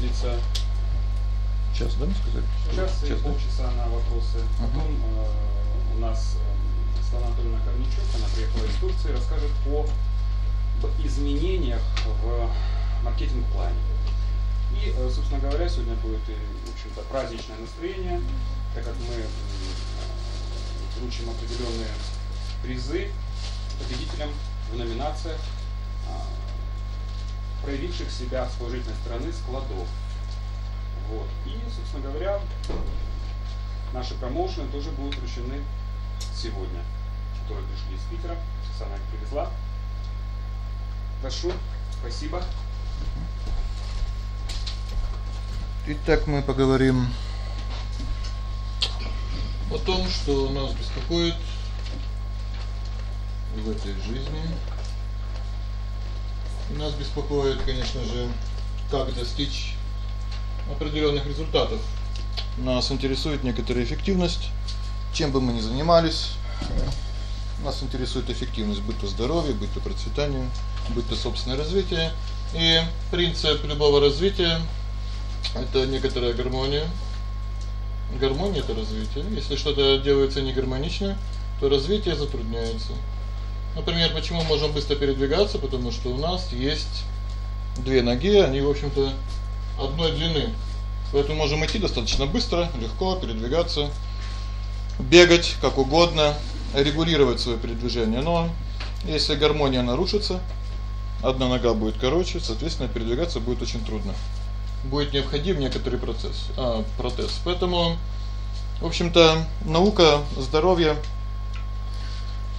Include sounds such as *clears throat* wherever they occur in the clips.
длится час, да, мы сказали? Час, час и полчаса на вопросы. Потом э, у нас э, Светлана Анатольевна Корничук, она приехала из Турции, расскажет о изменениях в маркетинг-плане. И, э, собственно говоря, сегодня будет и, в общем-то, праздничное настроение, так как мы вручим определенные призы победителям в номинациях, а, проявивших себя с положительной стороны складов. Вот. И, собственно говоря, наши промоушены тоже будут вручены сегодня, которые пришли из Питера. Сама их привезла. Прошу, спасибо. Итак, мы поговорим о том, что нас беспокоит в этой жизни. Нас беспокоит, конечно же, как достичь определённых результатов. Нас интересует некоторая эффективность, чем бы мы ни занимались. Нас интересует эффективность, будь то процветание, будь то собственное развитие. И принцип любого развития это некоторая гармония. Гармония это развитие. Если что-то делается не гармонично, то развитие затрудняется. Например, почему мы можем быстро передвигаться? Потому что у нас есть две ноги, они, в общем-то, одной длины. Поэтому можем идти достаточно быстро, легко передвигаться, бегать как угодно, регулировать своё передвижение. Но если гармония нарушится, одна нога будет короче, соответственно, передвигаться будет очень трудно. Будет необходим некоторый процесс, а протез. Поэтому в общем-то, наука здоровья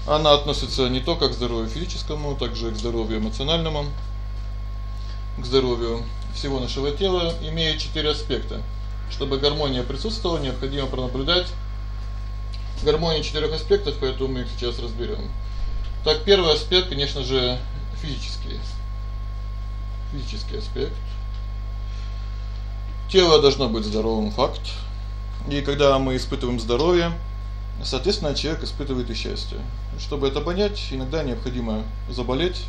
она относится не только к здоровью физическому, также и к здоровью эмоциональному, к здоровью всего нашего тела, имеет четыре аспекта. Чтобы гармония присутствовала, необходимо пронаблюдать гармонию четырёх аспектов, поэтому мы их сейчас разберём. Так, первый аспект, конечно же, физический. Физический аспект. Тело должно быть здоровым, факт. И когда мы испытываем здоровье, соответственно, человек испытывает и счастье. Чтобы это понять, иногда необходимо заболеть,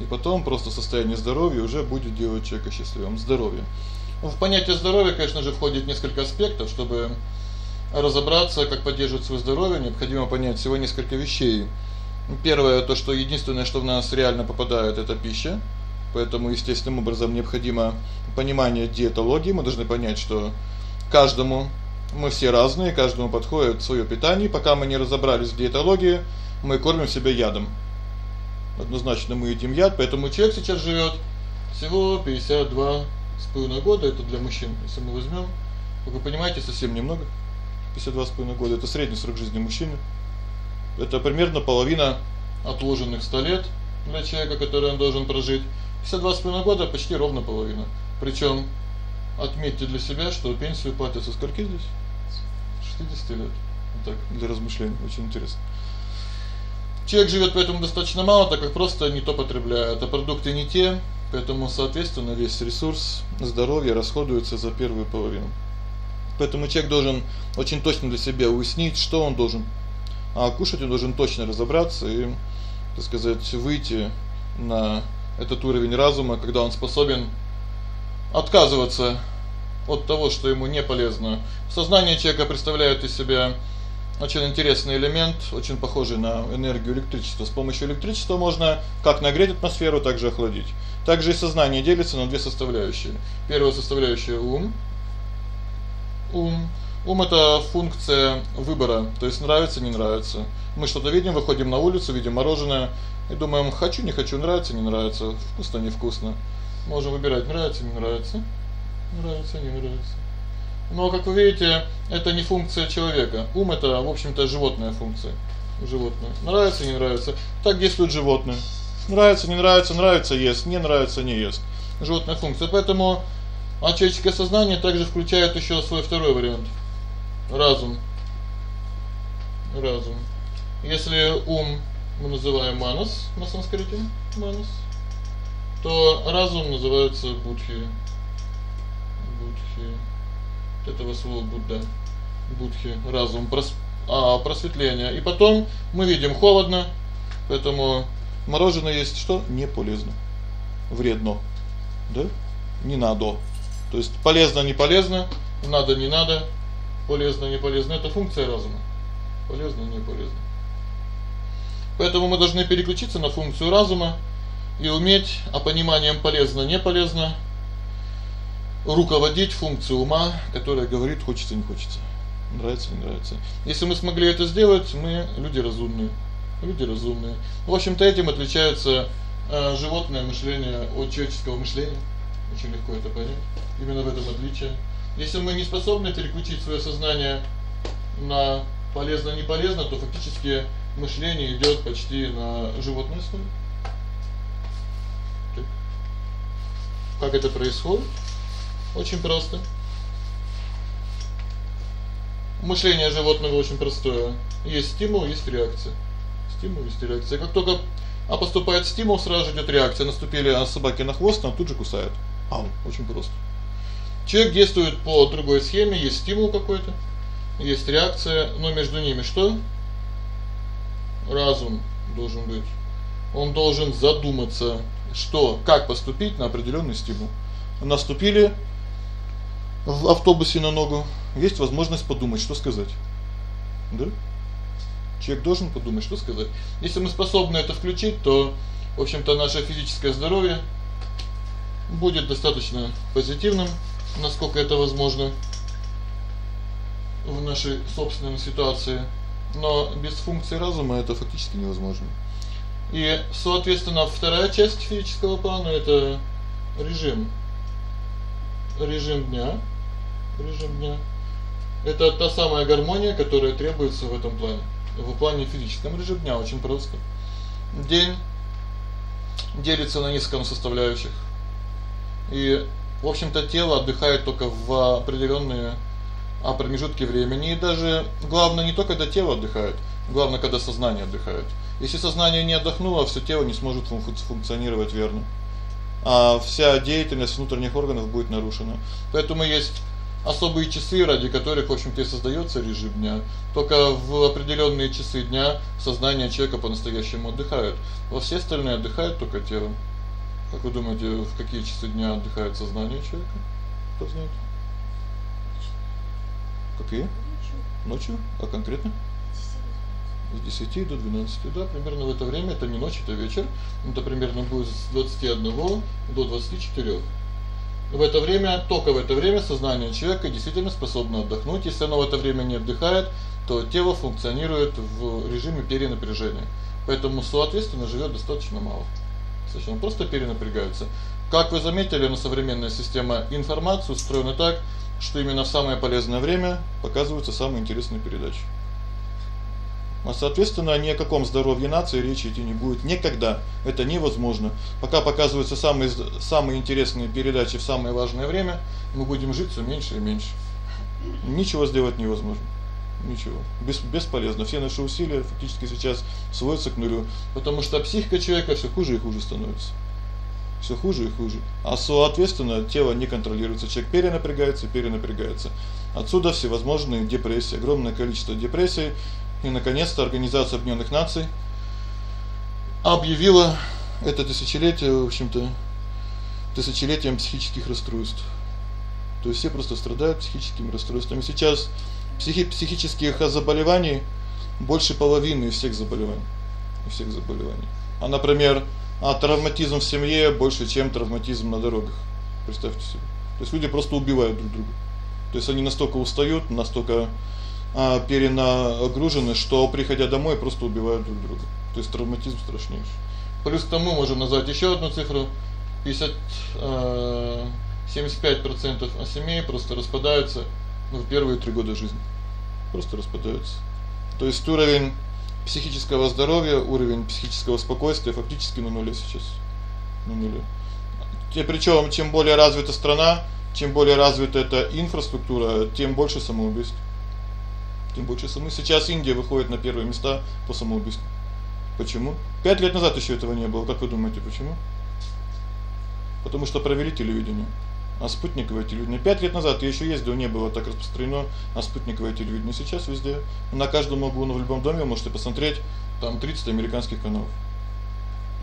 и потом просто состояние здоровья уже будет делать человека счастливым. Здоровье. В понятие здоровья, конечно же, входит несколько аспектов, чтобы разобраться, как поддерживать своё здоровье, необходимо понять всего несколько вещей. Первое то, что единственное, что в нас реально попадает это пища. Поэтому естественным образом необходимо понимание диетологии. Мы должны понять, что каждому мы все разные, каждому подходит своё питание, пока мы не разобрались в диетологии, мы кормим себя ядом. Однозначно мы едим яд, поэтому человек сейчас живёт всего 52 с половиной года, это для мужчин. Если мы возьмём, вы понимаете, совсем немного. 52 с половиной года это средний срок жизни мужчины. Это примерно половина отложенных 100 лет для человека, который он должен прожить. 52 с половиной года почти ровно половина. Причём отметьте для себя, что пенсию платят со скольки здесь? 60 лет. Вот так для размышлений, очень интересно. Человек живёт поэтому достаточно мало, так как просто не то потребляет, а продукты не те, поэтому, соответственно, весь ресурс здоровья расходуется за первую половину. Поэтому человек должен очень точно для себя уяснить, что он должен. А кушать он должен точно разобраться и, так сказать, выйти на этот уровень разума, когда он способен отказываться от того, что ему не полезно. Сознание человека представляет из себя очень интересный элемент, очень похожий на энергию электричества. С помощью электричества можно как нагреть атмосферу, так же охладить. Также и сознание делится на две составляющие. Первая составляющая ум. Ум Ум это функция выбора, то есть нравится, не нравится. Мы что-то видим, выходим на улицу, видим мороженое и думаем: хочу, не хочу, нравится, не нравится, вкусно, невкусно. Можем выбирать: нравится, не нравится. Нравится, не нравится. Но, как вы видите, это не функция человека. Ум это, в общем-то, животная функция. Животное. Нравится, не нравится. Так действуют животные. Нравится, не нравится, нравится ест, не нравится не ест. Животная функция. Поэтому а человеческое сознание также включает ещё свой второй вариант разум. Разум. Если ум мы называем манас на санскрите, манас, то разум называется будхи. Будхи. Этого слова Будда. Будхи разум, прос, а просветление. И потом мы видим холодно, поэтому мороженое есть что не полезно. Вредно. Да? Не надо. То есть полезно не полезно, надо не надо, полезно не полезно это функция разума. Полезно не полезно. Поэтому мы должны переключиться на функцию разума и уметь а пониманием полезно не полезно руководить функцией ума, которая говорит хочется не хочется. Нравится не нравится. Если мы смогли это сделать, мы люди разумные. Люди разумные. В общем-то этим отличается э, животное мышление от человеческого мышления. Очень легко это понять. Именно в этом отличие. Если мы не способны переключить своё сознание на полезно не полезно, то фактически мышление идёт почти на животной основе. Как это происходит? Очень просто. Мышление животного очень простое. Есть стимул, есть реакция. Стимул, есть реакция. Как только а поступает стимул, сразу же идёт реакция. Наступили собаке на хвост, она тут же кусает. Ау, очень просто. Человек действует по другой схеме, есть стимул какой-то, есть реакция, но между ними что? Разум должен быть. Он должен задуматься, что, как поступить на определённый стимул. Наступили в автобусе на ногу, есть возможность подумать, что сказать. Да? Человек должен подумать, что сказать. Если мы способны это включить, то, в общем-то, наше физическое здоровье будет достаточно позитивным, насколько это возможно в нашей собственной ситуации. Но без функции разума это фактически невозможно. И, соответственно, вторая часть физического плана это режим. Режим дня. Режим дня. Это та самая гармония, которая требуется в этом плане. В плане физическом режим дня очень просто. День делится на несколько составляющих. И, в общем-то, тело отдыхает только в определённые а промежутки времени, и даже главное не только когда тело отдыхает, главное, когда сознание отдыхает. Если сознание не отдохнуло, всё тело не сможет функционировать верно. А вся деятельность внутренних органов будет нарушена. Поэтому есть особые часы, ради которых, в общем-то, и создаётся режим дня. Только в определённые часы дня сознание человека по-настоящему отдыхает. Во все остальные отдыхает только тело. Как вы думаете, в какие часы дня отдыхает сознание человека? Кто знает? Какие? Ночью. А конкретно? С 10 до 12. Да, примерно в это время, это не ночь, это вечер. Это примерно будет с 21 до 24. В это время, только в это время сознание человека действительно способно отдохнуть. Если оно в это время не отдыхает, то тело функционирует в режиме перенапряжения. Поэтому, соответственно, живёт достаточно мало. Достаточно просто перенапрягается. Как вы заметили, на современная система информации устроена так, что именно в самое полезное время показываются самые интересные передачи. А соответственно, ни о каком здоровье нации речи идти не будет никогда. Это невозможно. Пока показываются самые самые интересные передачи в самое важное время, мы будем жить всё меньше и меньше. Ничего сделать невозможно. Ничего. Без бесполезно. Все наши усилия фактически сейчас сводятся к нулю, потому что психика человека всё хуже и хуже становится. Всё хуже и хуже. А соответственно, тело не контролируется, человек перенапрягается, перенапрягается. Отсюда всевозможные депрессии, огромное количество депрессий и наконец-то Организация Объединённых Наций объявила это тысячелетие, в общем-то, тысячелетием психических расстройств. То есть все просто страдают психическими расстройствами. Сейчас психи психических заболеваний больше половины всех заболеваний. Всех заболеваний. А, например, а травматизм в семье больше, чем травматизм на дорогах. Представьте себе. То есть люди просто убивают друг друга. То есть они настолько устают, настолько а перенагружены, что приходя домой просто убивают друг друга. То есть травматизм страшнейший. Плюс к тому можем назвать ещё одну цифру. 50 э 75% семей просто распадаются ну, в первые три года жизни. Просто распадаются. То есть уровень психического здоровья, уровень психического спокойствия фактически на нуле сейчас. На нуле. И причём чем более развита страна, чем более развита эта инфраструктура, тем больше самоубийств. Тем больше мы сейчас Индия выходит на первые места по самоубийствам. Почему? 5 лет назад ещё этого не было. Как вы думаете, почему? Потому что провели телевидение. А спутниковое телевидение 5 лет назад ещё ездил, не было так распространено, а спутниковое телевидение сейчас везде. На каждом углу, в любом доме вы можете посмотреть там 30 американских каналов.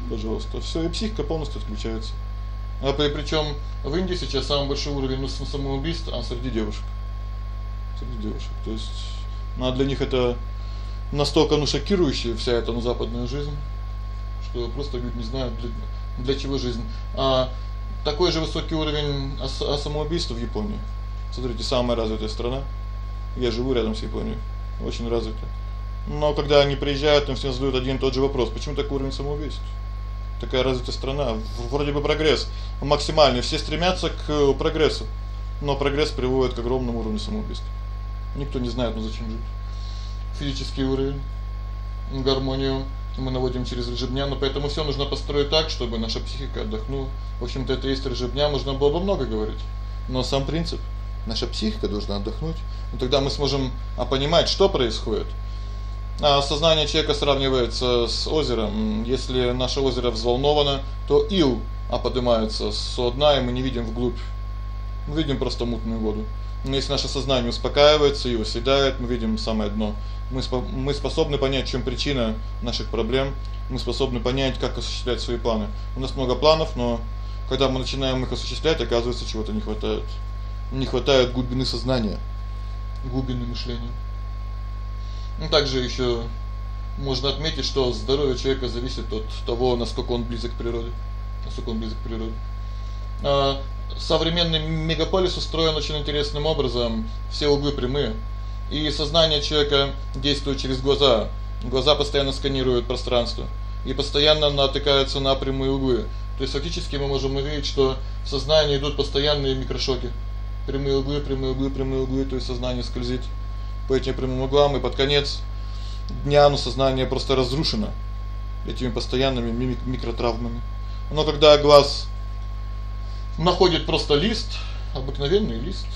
Пожалуйста, всё, и психика полностью отключается. А причём в Индии сейчас самый большой уровень самоубийств а среди девушек. Среди девушек. То есть а для них это настолько ну шокирующая вся эта ну западная жизнь, что просто люди не знают для для чего жизнь. А такой же высокий уровень самоубийств в Японии. Смотрите, самая развитая страна. Я живу рядом с Японией. Очень развитая. Но когда они приезжают, им всем задают один и тот же вопрос: почему такой уровень самоубийств? Такая развитая страна, вроде бы прогресс максимальный, все стремятся к прогрессу. Но прогресс приводит к огромному уровню самоубийств. Никто не знает, ну зачем жить. Физический уровень, гармонию мы наводим через режим но поэтому всё нужно построить так, чтобы наша психика отдохнула. В общем-то, это есть режим можно было бы много говорить. Но сам принцип наша психика должна отдохнуть. И тогда мы сможем а понимать, что происходит. А сознание человека сравнивается с озером. Если наше озеро взволновано, то ил а поднимается с дна, и мы не видим вглубь. Мы видим просто мутную воду. Но если наше сознание успокаивается и оседает, мы видим самое дно. Мы мы способны понять, в чём причина наших проблем. Мы способны понять, как осуществлять свои планы. У нас много планов, но когда мы начинаем их осуществлять, оказывается, чего-то не хватает. Не хватает глубины сознания, глубины мышления. Ну также ещё можно отметить, что здоровье человека зависит от того, насколько он близок к природе. Насколько он близок к природе. А современный мегаполис устроен очень интересным образом. Все углы прямые. И сознание человека действует через глаза. Глаза постоянно сканируют пространство и постоянно натыкаются на прямые углы. То есть фактически мы можем увидеть, что в сознании идут постоянные микрошоки. Прямые углы, прямые углы, прямые углы, то есть сознание скользит по этим прямым углам, и под конец дня ну сознание просто разрушено этими постоянными микротравмами. Но когда глаз находит просто лист, обыкновенный лист,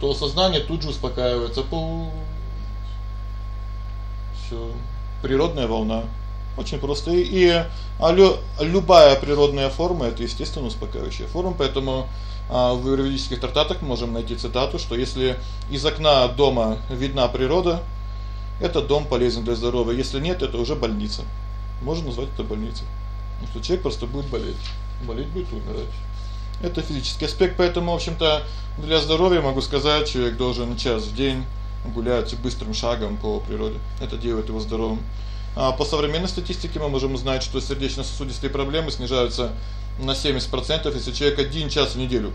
то сознание тут же успокаивается. По всё. Природная волна. Очень просто. И, а лю, любая природная форма это естественно успокаивающая форма, поэтому а в юридических трактатах можем найти цитату, что если из окна дома видна природа, этот дом полезен для здоровья. Если нет, это уже больница. Можно назвать это больницей. Потому что человек просто будет болеть. Болеть будет умирать. Это физический аспект, поэтому, в общем-то, для здоровья могу сказать, человек должен час в день гулять быстрым шагом по природе. Это делает его здоровым. А по современной статистике мы можем узнать, что сердечно-сосудистые проблемы снижаются на 70%, если человек 1 час в неделю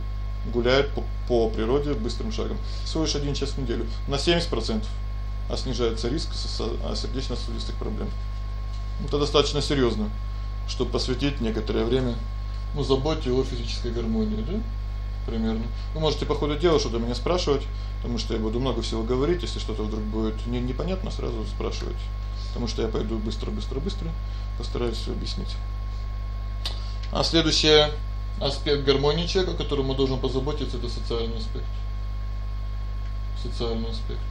гуляет по по природе быстрым шагом. Всего лишь 1 час в неделю. На 70% а снижается риск а, сердечно-сосудистых проблем. Это достаточно серьёзно, чтобы посвятить некоторое время ну заботе о физической гармонии, да? Примерно. Вы можете по ходу дела что-то меня спрашивать, потому что я буду много всего говорить, если что-то вдруг будет не непонятно, сразу спрашивайте. Потому что я пойду быстро, быстро, быстро, постараюсь всё объяснить. А следующий аспект гармонии человека, о котором мы должен позаботиться это социальный аспект. Социальный аспект.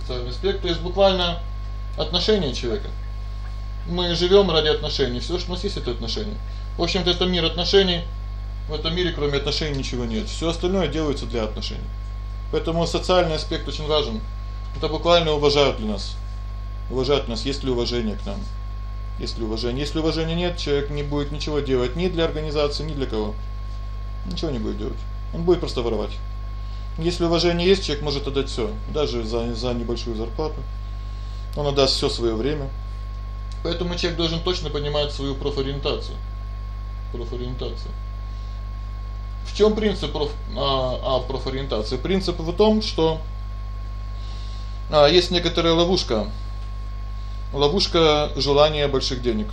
Социальный аспект то есть буквально отношения человека. Мы живём ради отношений. Всё, что у нас есть это отношения. В общем-то это мир отношений. В этом мире кроме отношений ничего нет. Всё остальное делается для отношений. Поэтому социальный аспект очень важен. Это буквально уважают ли нас. Уважают нас, есть ли уважение к нам. Если уважение, если уважения нет, человек не будет ничего делать ни для организации, ни для кого. Ничего не будет делать. Он будет просто воровать. Если уважение есть, человек может отдать всё, даже за за небольшую зарплату. Он отдаст всё своё время. Поэтому человек должен точно понимать свою профориентацию. Профориентация. В чём принцип проф а, а профориентации? Принцип в том, что а есть некоторая ловушка ловушка желания больших денег.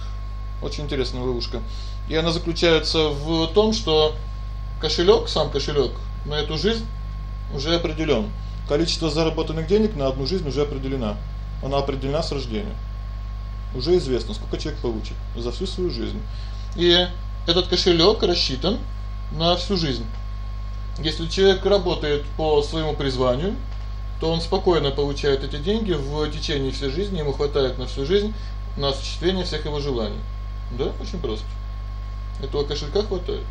Очень интересная ловушка. И она заключается в том, что кошелёк, сам кошелёк на эту жизнь уже определён. Количество заработанных денег на одну жизнь уже определено. Она определена с рождения. Уже известно, сколько человек получит за всю свою жизнь. И этот кошелёк рассчитан на всю жизнь. Если человек работает по своему призванию, то он спокойно получает эти деньги в течение всей жизни, ему хватает на всю жизнь на осуществление всех его желаний. Да, очень просто. Этого кошелька хватает.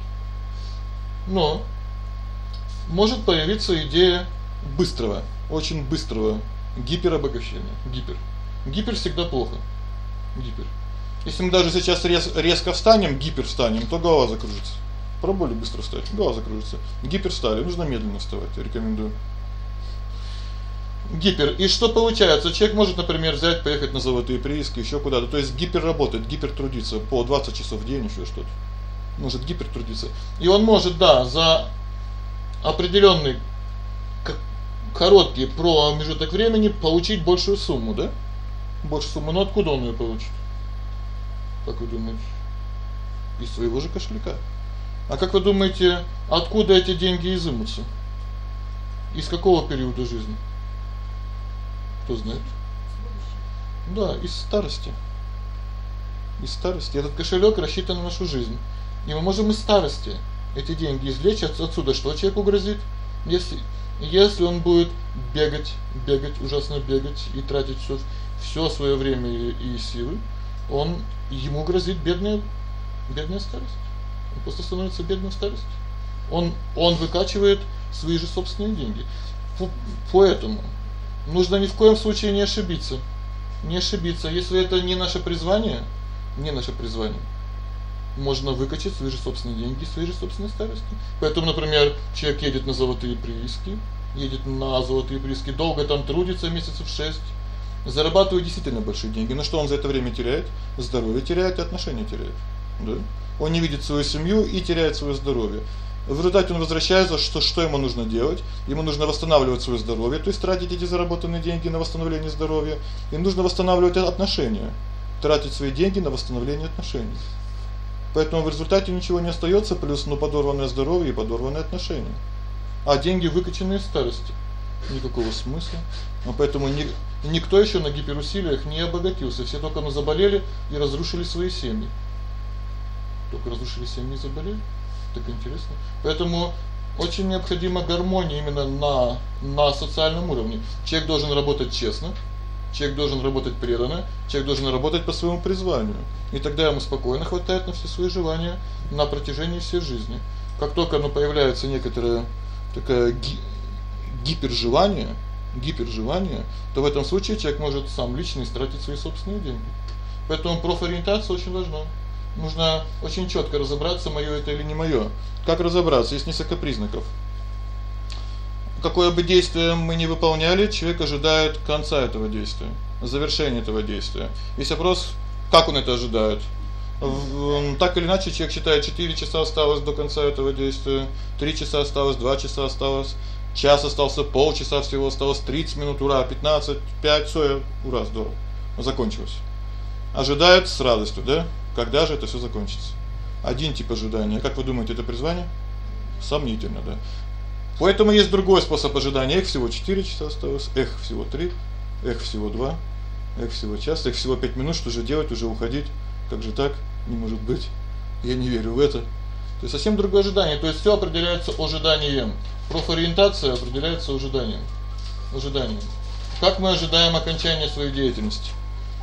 Но может появиться идея быстрого, очень быстрого гиперобогащения. Гипер. Гипер всегда плохо. Гипер. Если мы даже сейчас рез, резко встанем, гипер встанем, то голова закружится. Пробовали быстро встать? Голова закружится. Гипер встали, нужно медленно вставать, рекомендую. Гипер. И что получается? Человек может, например, взять, поехать на золотые прииски, ещё куда-то. То есть гипер работает, гипер трудится по 20 часов в день ещё что-то. Может гипер трудиться. И он может, да, за определённый короткий промежуток времени получить большую сумму, да? Большую сумму, но откуда он её получит? Как вы думаете? Из своего же кошелька. А как вы думаете, откуда эти деньги изымутся? Из какого периода жизни? Кто знает? Да, из старости. Из старости. Этот кошелек рассчитан на нашу жизнь. И мы можем из старости эти деньги извлечь отсюда, что человеку грозит, если если он будет бегать, бегать, ужасно бегать и тратить всё всё своё время и, и силы, он ему грозит бедная бедная старость. Он просто становится бедным в старости. Он он выкачивает свои же собственные деньги. Поэтому нужно ни в коем случае не ошибиться. Не ошибиться, если это не наше призвание, не наше призвание. Можно выкачать свои же собственные деньги, свои же собственные старости. Поэтому, например, человек едет на золотые прииски, едет на золотые прииски, долго там трудится месяцев 6, зарабатывает действительно большие деньги. Но что он за это время теряет? Здоровье теряет, и отношения теряет. Да? Он не видит свою семью и теряет своё здоровье. В результате он возвращается, что что ему нужно делать? Ему нужно восстанавливать своё здоровье, то есть тратить эти заработанные деньги на восстановление здоровья. Им нужно восстанавливать отношения, тратить свои деньги на восстановление отношений. Поэтому в результате ничего не остаётся, плюс ну подорванное здоровье и подорванные отношения. А деньги выкачанные из старости. Никакого смысла. А поэтому ни, никто ещё на гиперусилиях не обогатился. Все только мы заболели и разрушили свои семьи. Только разрушили семьи заболели. Так интересно. Поэтому очень необходима гармония именно на на социальном уровне. Человек должен работать честно, человек должен работать преданно, человек должен работать по своему призванию. И тогда ему спокойно хватает на все свои желания на протяжении всей жизни. Как только оно появляется некоторое такое ги гипержелание, гипержелание, то в этом случае человек может сам лично истратить свои собственные деньги. Поэтому профориентация очень важна. Нужно очень чётко разобраться, моё это или не моё. Как разобраться? Есть несколько признаков. Какое бы действие мы ни выполняли, человек ожидает конца этого действия, завершения этого действия. Есть вопрос, как он это ожидает? Так или иначе человек считает 4 часа осталось до конца этого действия, 3 часа осталось, 2 часа осталось, час остался, полчаса всего осталось, 30 минут, ура, 15, 5, всё, ура, здорово. Закончилось. Ожидает с радостью, да? Когда же это всё закончится? Один тип ожидания. Как вы думаете, это призвание? Сомнительно, да. Поэтому есть другой способ ожидания. Их всего 4 часа осталось, эх, всего 3, эх, всего 2, эх, всего час, эх, всего 5 минут, что же делать, уже уходить? Как же так? Не может быть. Я не верю в это. То есть совсем другое ожидание. То есть всё определяется ожиданием. Профориентация определяется ожиданием. Ожиданием. Как мы ожидаем окончания своей деятельности?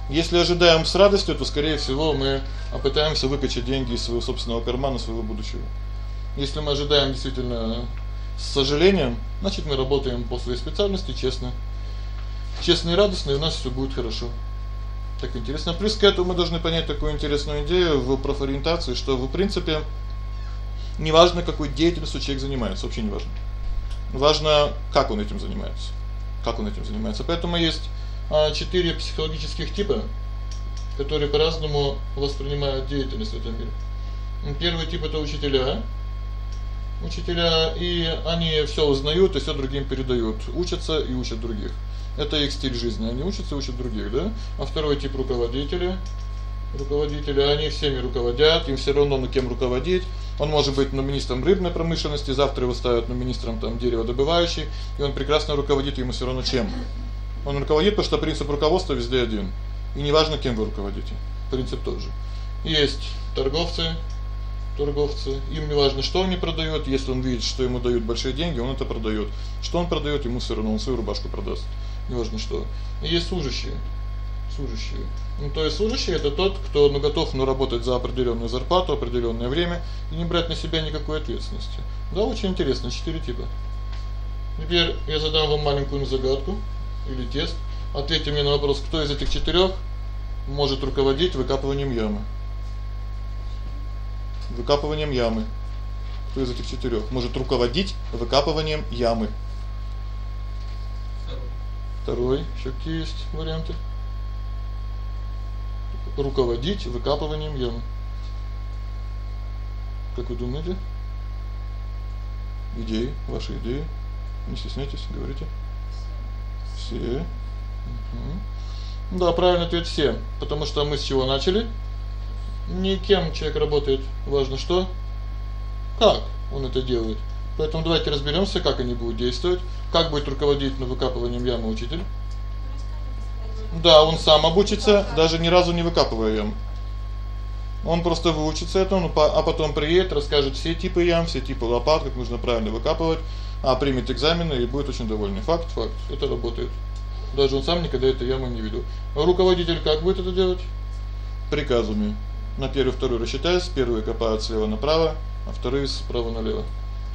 Если ожидаем с радостью, то скорее всего мы попытаемся выкачать деньги из своего собственного кармана, своего будущего. Если мы ожидаем действительно с сожалением, значит мы работаем по своей специальности честно. Честно и радостно, и у нас всё будет хорошо. Так интересно. Плюс к этому мы должны понять такую интересную идею в профориентации, что в принципе неважно, какой деятельностью человек занимается, вообще не важно. Как он этим занимается. Как он этим занимается. Поэтому есть а четыре психологических типа, которые по-разному воспринимают деятельность в этом мире. Первый тип это учителя. Учителя, и они всё узнают и всё другим передают, учатся и учат других. Это их стиль жизни. Они учатся и учат других, да? А второй тип руководители. Руководители, они всеми руководят, им всё равно на кем руководить. Он может быть ну министром рыбной промышленности, завтра его ставят ну министром там дереводобывающей, и он прекрасно руководит, ему всё равно чем. Он руководит, потому что принцип руководства везде один. И неважно, кем вы руководите. Принцип тот же. Есть торговцы, торговцы, им не важно, что они продают, если он видит, что ему дают большие деньги, он это продаёт. Что он продаёт, ему всё равно, он свою рубашку продаст. Неважно что. И есть служащие. Служащие. Ну то есть служащий это тот, кто ну готов ну работать за определённую зарплату, определённое время и не брать на себя никакой ответственности. Да, очень интересно, четыре типа. Теперь я задам вам маленькую загадку или тест. Ответьте мне на вопрос, кто из этих четырёх может руководить выкапыванием ямы? Выкапыванием ямы. Кто из этих четырёх может руководить выкапыванием ямы? Второй. Ещё какие есть варианты? Руководить выкапыванием ямы. Как вы думаете? Идеи, ваши идеи? Не стесняйтесь, говорите. Все. Угу. Да, правильный ответ все, потому что мы с чего начали? Не кем человек работает, важно что? Как он это делает. Поэтому давайте разберёмся, как они будут действовать, как будет руководить на выкапыванием ямы учитель. Да, он сам обучится, даже ни разу не выкапывая ям. Он просто выучится этому, а потом приедет, расскажет все типы ям, все типы лопат, как нужно правильно выкапывать, а примет экзамены и будет очень довольный. Факт, факт. Это работает. Даже он сам никогда эту яму не видел. Руководитель как будет это делать? Приказами. На первый, второй рассчитаюсь, первые копают слева направо, а вторые справа налево.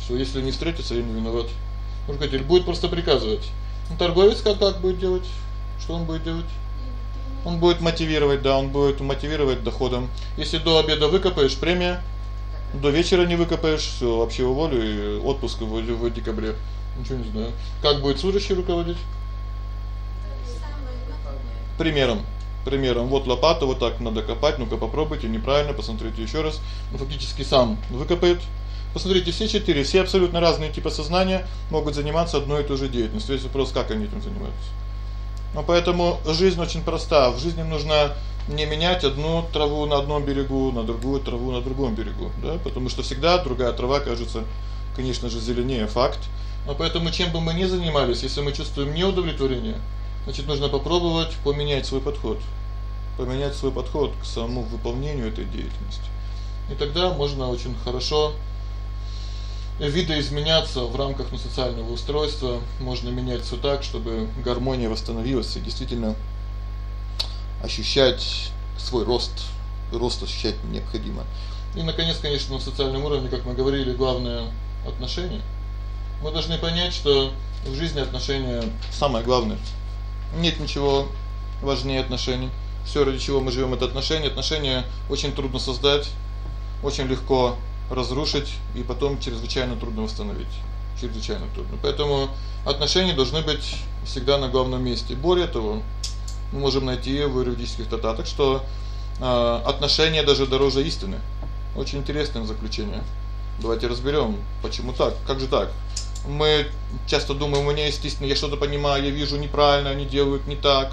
Что если не встретятся, я не виноват. Руководитель будет просто приказывать. Ну торговец как как будет делать? Что он будет делать? Он будет мотивировать, да, он будет мотивировать доходом. Если до обеда выкопаешь премия, до вечера не выкопаешь, всё, вообще уволю и отпуск в, в декабре. Ничего не знаю. Как будет служащий руководить? Примером. Примером. Вот лопата, вот так надо копать. Ну-ка попробуйте, неправильно, посмотрите ещё раз. Ну фактически сам выкопает. Посмотрите, все четыре, все абсолютно разные типы сознания могут заниматься одной и той же деятельностью. Есть вопрос, как они этим занимаются. Ну поэтому жизнь очень проста. В жизни нужно не менять одну траву на одном берегу на другую траву на другом берегу, да? Потому что всегда другая трава кажется, конечно же, зеленее, факт. Но поэтому чем бы мы ни занимались, если мы чувствуем неудовлетворение, значит, нужно попробовать поменять свой подход. Поменять свой подход к самому выполнению этой деятельности. И тогда можно очень хорошо видоизменяться в рамках ну, социального устройства, можно менять всё так, чтобы гармония восстановилась и действительно ощущать свой рост. Рост ощущать необходимо. И наконец, конечно, на социальном уровне, как мы говорили, главное отношения. Мы должны понять, что в жизни отношения самое главное. Нет ничего важнее отношений. Всё, ради чего мы живём это отношения. Отношения очень трудно создать, очень легко разрушить и потом чрезвычайно трудно восстановить. Чрезвычайно трудно. Поэтому отношения должны быть всегда на главном месте. Более того, мы можем найти в юридических трактатах, что э отношения даже дороже истины. Очень интересное заключение. Давайте разберём, почему так? Как же так? Мы часто думаем, у меня есть истина, я что-то понимаю, я вижу неправильно, они делают не так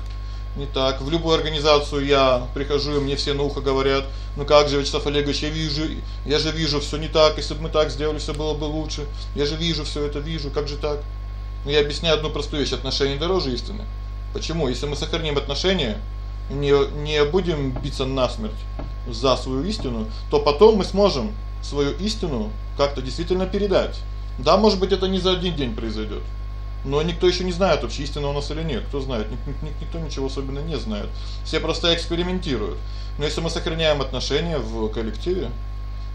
не так. В любую организацию я прихожу, и мне все на ухо говорят: "Ну как же, Вячеслав Олегович, я вижу, я же вижу всё не так, если бы мы так сделали, всё было бы лучше. Я же вижу всё это, вижу, как же так?" Но я объясняю одну простую вещь: отношения дороже истины. Почему? Если мы сохраним отношения, не не будем биться насмерть за свою истину, то потом мы сможем свою истину как-то действительно передать. Да, может быть, это не за один день произойдёт. Но никто ещё не знает, вообще истина у нас или нет. Кто знает? Ник ник никто ничего особенно не знает. Все просто экспериментируют. Но если мы сохраняем отношения в коллективе,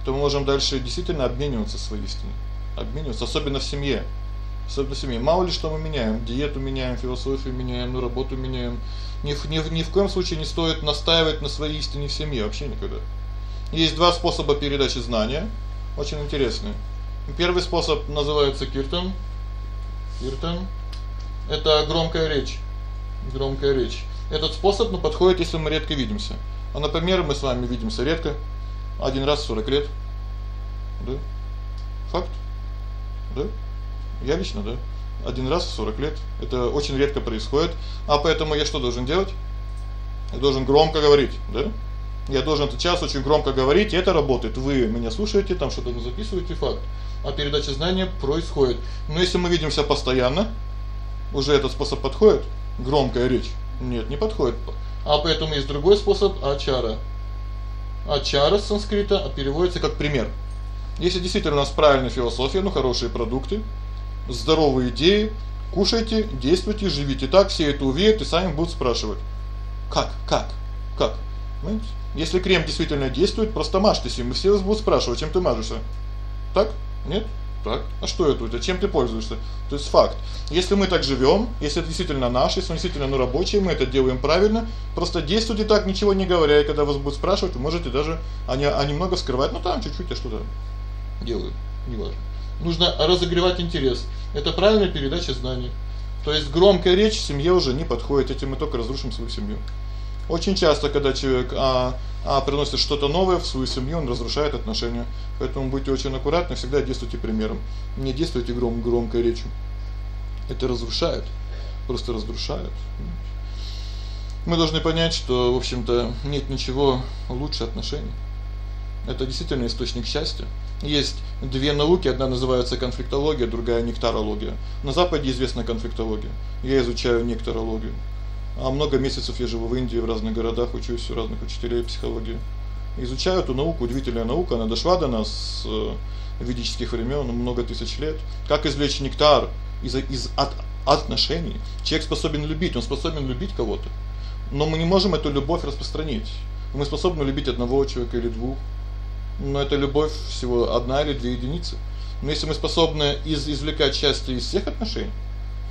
то мы можем дальше действительно обмениваться своей истиной. Обмениваться, особенно в семье. Особенно в семье. Мало ли что мы меняем, диету меняем, философию меняем, ну работу меняем. Ни в ни в ни в коем случае не стоит настаивать на своей истине в семье вообще никогда. Есть два способа передачи знания, очень интересные. Первый способ называется киртан, Иртан это громкая речь. Громкая речь. Этот способ, ну, подходит, если мы редко видимся. А, например, мы с вами видимся редко, один раз в 40 лет. Да? Факт? Да? Я лично, да. Один раз в 40 лет. Это очень редко происходит. А поэтому я что должен делать? Я должен громко говорить, да? Я должен этот час очень громко говорить, и это работает. Вы меня слушаете, там что-то записываете, факт а передача знания происходит. Но если мы видимся постоянно, уже этот способ подходит? Громкая речь? Нет, не подходит. А поэтому есть другой способ ачара. Ачара с санскрита переводится как пример. Если действительно у нас правильная философия, ну хорошие продукты, здоровые идеи, кушайте, действуйте, живите так, все это увидят и сами будут спрашивать: "Как? Как? Как?" Понимаете? Если крем действительно действует, просто мажьтесь им, и все вас будут спрашивать: "Чем ты мажешься?" Так? Нет? Так. А что это у тебя? Чем ты пользуешься? То есть факт. Если мы так живём, если это действительно наш, если действительно ну рабочий, мы это делаем правильно, просто действуйте так, ничего не говоря, и когда вас будут спрашивать, вы можете даже они они много скрывать, ну там чуть-чуть я что-то делаю. неважно. Нужно разогревать интерес. Это правильная передача знаний. То есть громкая речь в семье уже не подходит, этим мы только разрушим свою семью. Очень часто, когда человек а а приносит что-то новое в свою семью, он разрушает отношения. Поэтому будьте очень аккуратны, всегда действуйте примером. Не действуйте гром громкой речью. Это разрушает, просто разрушает. Мы должны понять, что, в общем-то, нет ничего лучше отношений. Это действительно источник счастья. Есть две науки, одна называется конфликтология, другая нектарология. На западе известна конфликтология. Я изучаю нектарологию. А много месяцев я живу в Индии, в разных городах, учусь у разных учителей психологии. Изучаю эту науку, удивительная наука, она дошла до нас с э, ведических времен, много тысяч лет. Как извлечь нектар из из от отношений? Человек способен любить, он способен любить кого-то. Но мы не можем эту любовь распространить. Мы способны любить одного человека или двух. Но эта любовь всего одна или две единицы. Но если мы способны из извлекать счастье из всех отношений,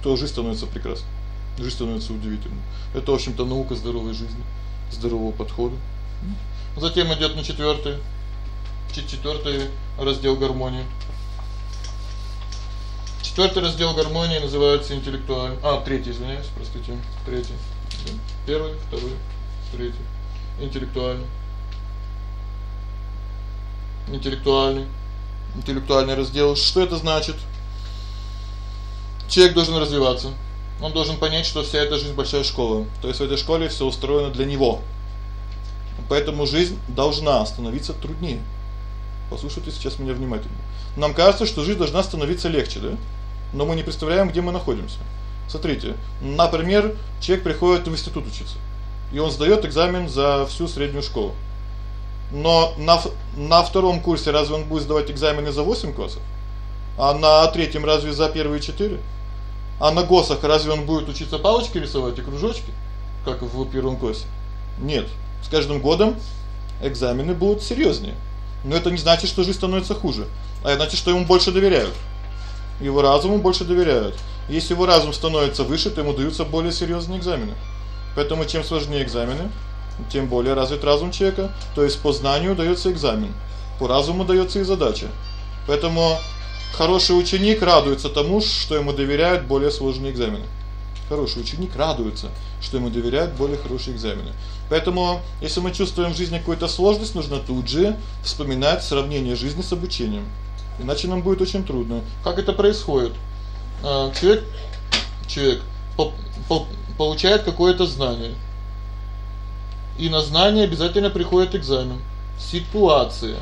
то жизнь становится прекрасной. Жизнь становится удивительной. Это, в общем-то, наука здоровой жизни, здорового подхода. Затем идёт на четвёртый четвёртый раздел гармонии. Четвёртый раздел гармонии называется интеллектуальный. А, третий, извиняюсь, простите. Третий. Первый, второй, третий. Интеллектуальный. Интеллектуальный. Интеллектуальный раздел. Что это значит? Человек должен развиваться. Он должен понять, что вся эта жизнь большая школа. То есть в этой школе всё устроено для него. Поэтому жизнь должна становиться труднее. Послушайте сейчас меня внимательно. Нам кажется, что жизнь должна становиться легче, да? Но мы не представляем, где мы находимся. Смотрите, например, человек приходит в институт учиться. И он сдаёт экзамен за всю среднюю школу. Но на на втором курсе разве он будет сдавать экзамены за 8 классов? А на третьем разве за первые 4? А на ГОСах разве он будет учиться палочки рисовать и кружочки, как в первом классе? Нет. С каждым годом экзамены будут серьёзнее. Но это не значит, что жизнь становится хуже, а значит, что ему больше доверяют. Его разуму больше доверяют. Если его разум становится выше, то ему даются более серьёзные экзамены. Поэтому чем сложнее экзамены, тем более развит разум человека, то есть по знанию даётся экзамен, по разуму даётся и задача. Поэтому хороший ученик радуется тому, что ему доверяют более сложные экзамены. Хороший ученик радуется, что ему доверяют более хорошие экзамены. Поэтому, если мы чувствуем в жизни какую-то сложность, нужно тут же вспоминать сравнение жизни с обучением. Иначе нам будет очень трудно. Как это происходит? А, человек человек по, по, получает какое-то знание. И на знание обязательно приходит экзамен. Ситуация.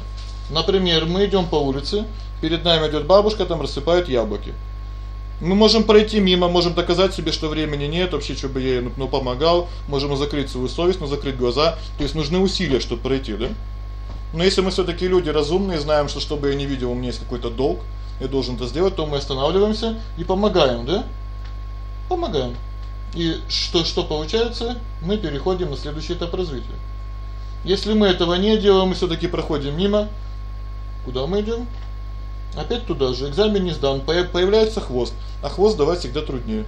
Например, мы идём по улице, перед нами идёт бабушка, там рассыпает яблоки. Мы можем пройти мимо, можем доказать себе, что времени нет, вообще что бы я ей ну помогал, можем закрыть свою совесть, но закрыть глаза. То есть нужны усилия, чтобы пройти, да? Но если мы всё-таки люди разумные, знаем, что чтобы я не видел, у меня есть какой-то долг, я должен это сделать, то мы останавливаемся и помогаем, да? Помогаем. И что что получается? Мы переходим на следующий этап развития. Если мы этого не делаем, мы всё-таки проходим мимо. Куда мы идём? Опять туда же. Экзамен не сдан, появляется хвост, а хвост давать всегда труднее.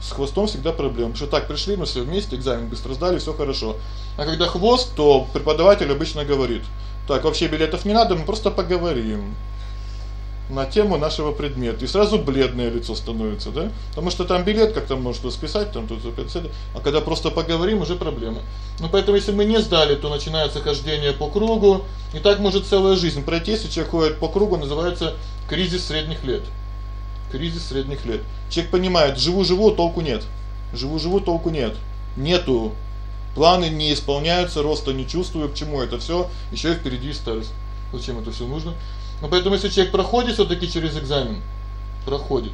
С хвостом всегда проблема. Что так пришли мы все вместе, экзамен быстро сдали, всё хорошо. А когда хвост, то преподаватель обычно говорит: "Так, вообще билетов не надо, мы просто поговорим" на тему нашего предмета. И сразу бледное лицо становится, да? Потому что там билет как-то можно списать, там тут опять а когда просто поговорим, уже проблема. Ну поэтому если мы не сдали, то начинается хождение по кругу, и так может целая жизнь пройти, если человек ходит по кругу, называется кризис средних лет. Кризис средних лет. Человек понимает: живу-живу, толку нет. Живу-живу, толку нет. Нету планы не исполняются, роста не чувствую, к чему это всё? Ещё и впереди старость. Зачем это всё нужно? Но поэтому если человек проходит всё-таки через экзамен, проходит,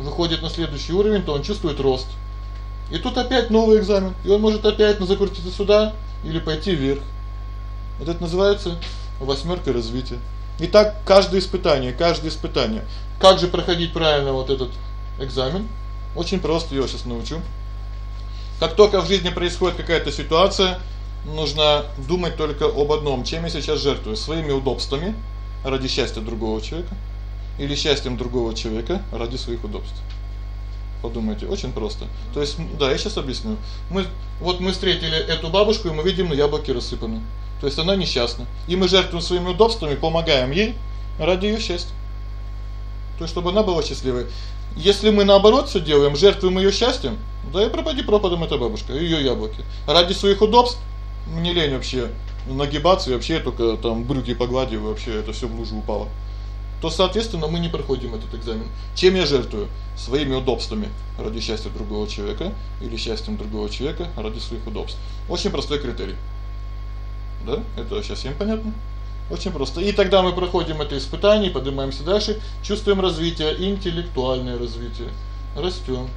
выходит на следующий уровень, то он чувствует рост. И тут опять новый экзамен, и он может опять закрутиться сюда или пойти вверх. Вот это называется восьмёрка развития. И так каждое испытание, каждое испытание. Как же проходить правильно вот этот экзамен? Очень просто, я сейчас научу. Как только в жизни происходит какая-то ситуация, нужно думать только об одном: чем я сейчас жертвую своими удобствами ради счастья другого человека или счастьем другого человека ради своих удобств. Подумайте, очень просто. То есть, да, я сейчас объясню. Мы вот мы встретили эту бабушку, и мы видим, на яблоки рассыпаны. То есть она несчастна. И мы жертвуем своими удобствами, помогаем ей ради её счастья. То есть чтобы она была счастливой. Если мы наоборот всё делаем, жертвуем её счастьем, да и пропади пропадом эта бабушка, её яблоки. Ради своих удобств мне лень вообще нагибаться и вообще только там брюки погладив, вообще это всё в лужу упало. То, соответственно, мы не проходим этот экзамен. Чем я жертвую? Своими удобствами ради счастья другого человека или счастьем другого человека ради своих удобств. Очень простой критерий. Да? Это сейчас всем понятно? Очень просто. И тогда мы проходим это испытание, поднимаемся дальше, чувствуем развитие, интеллектуальное развитие. Растём.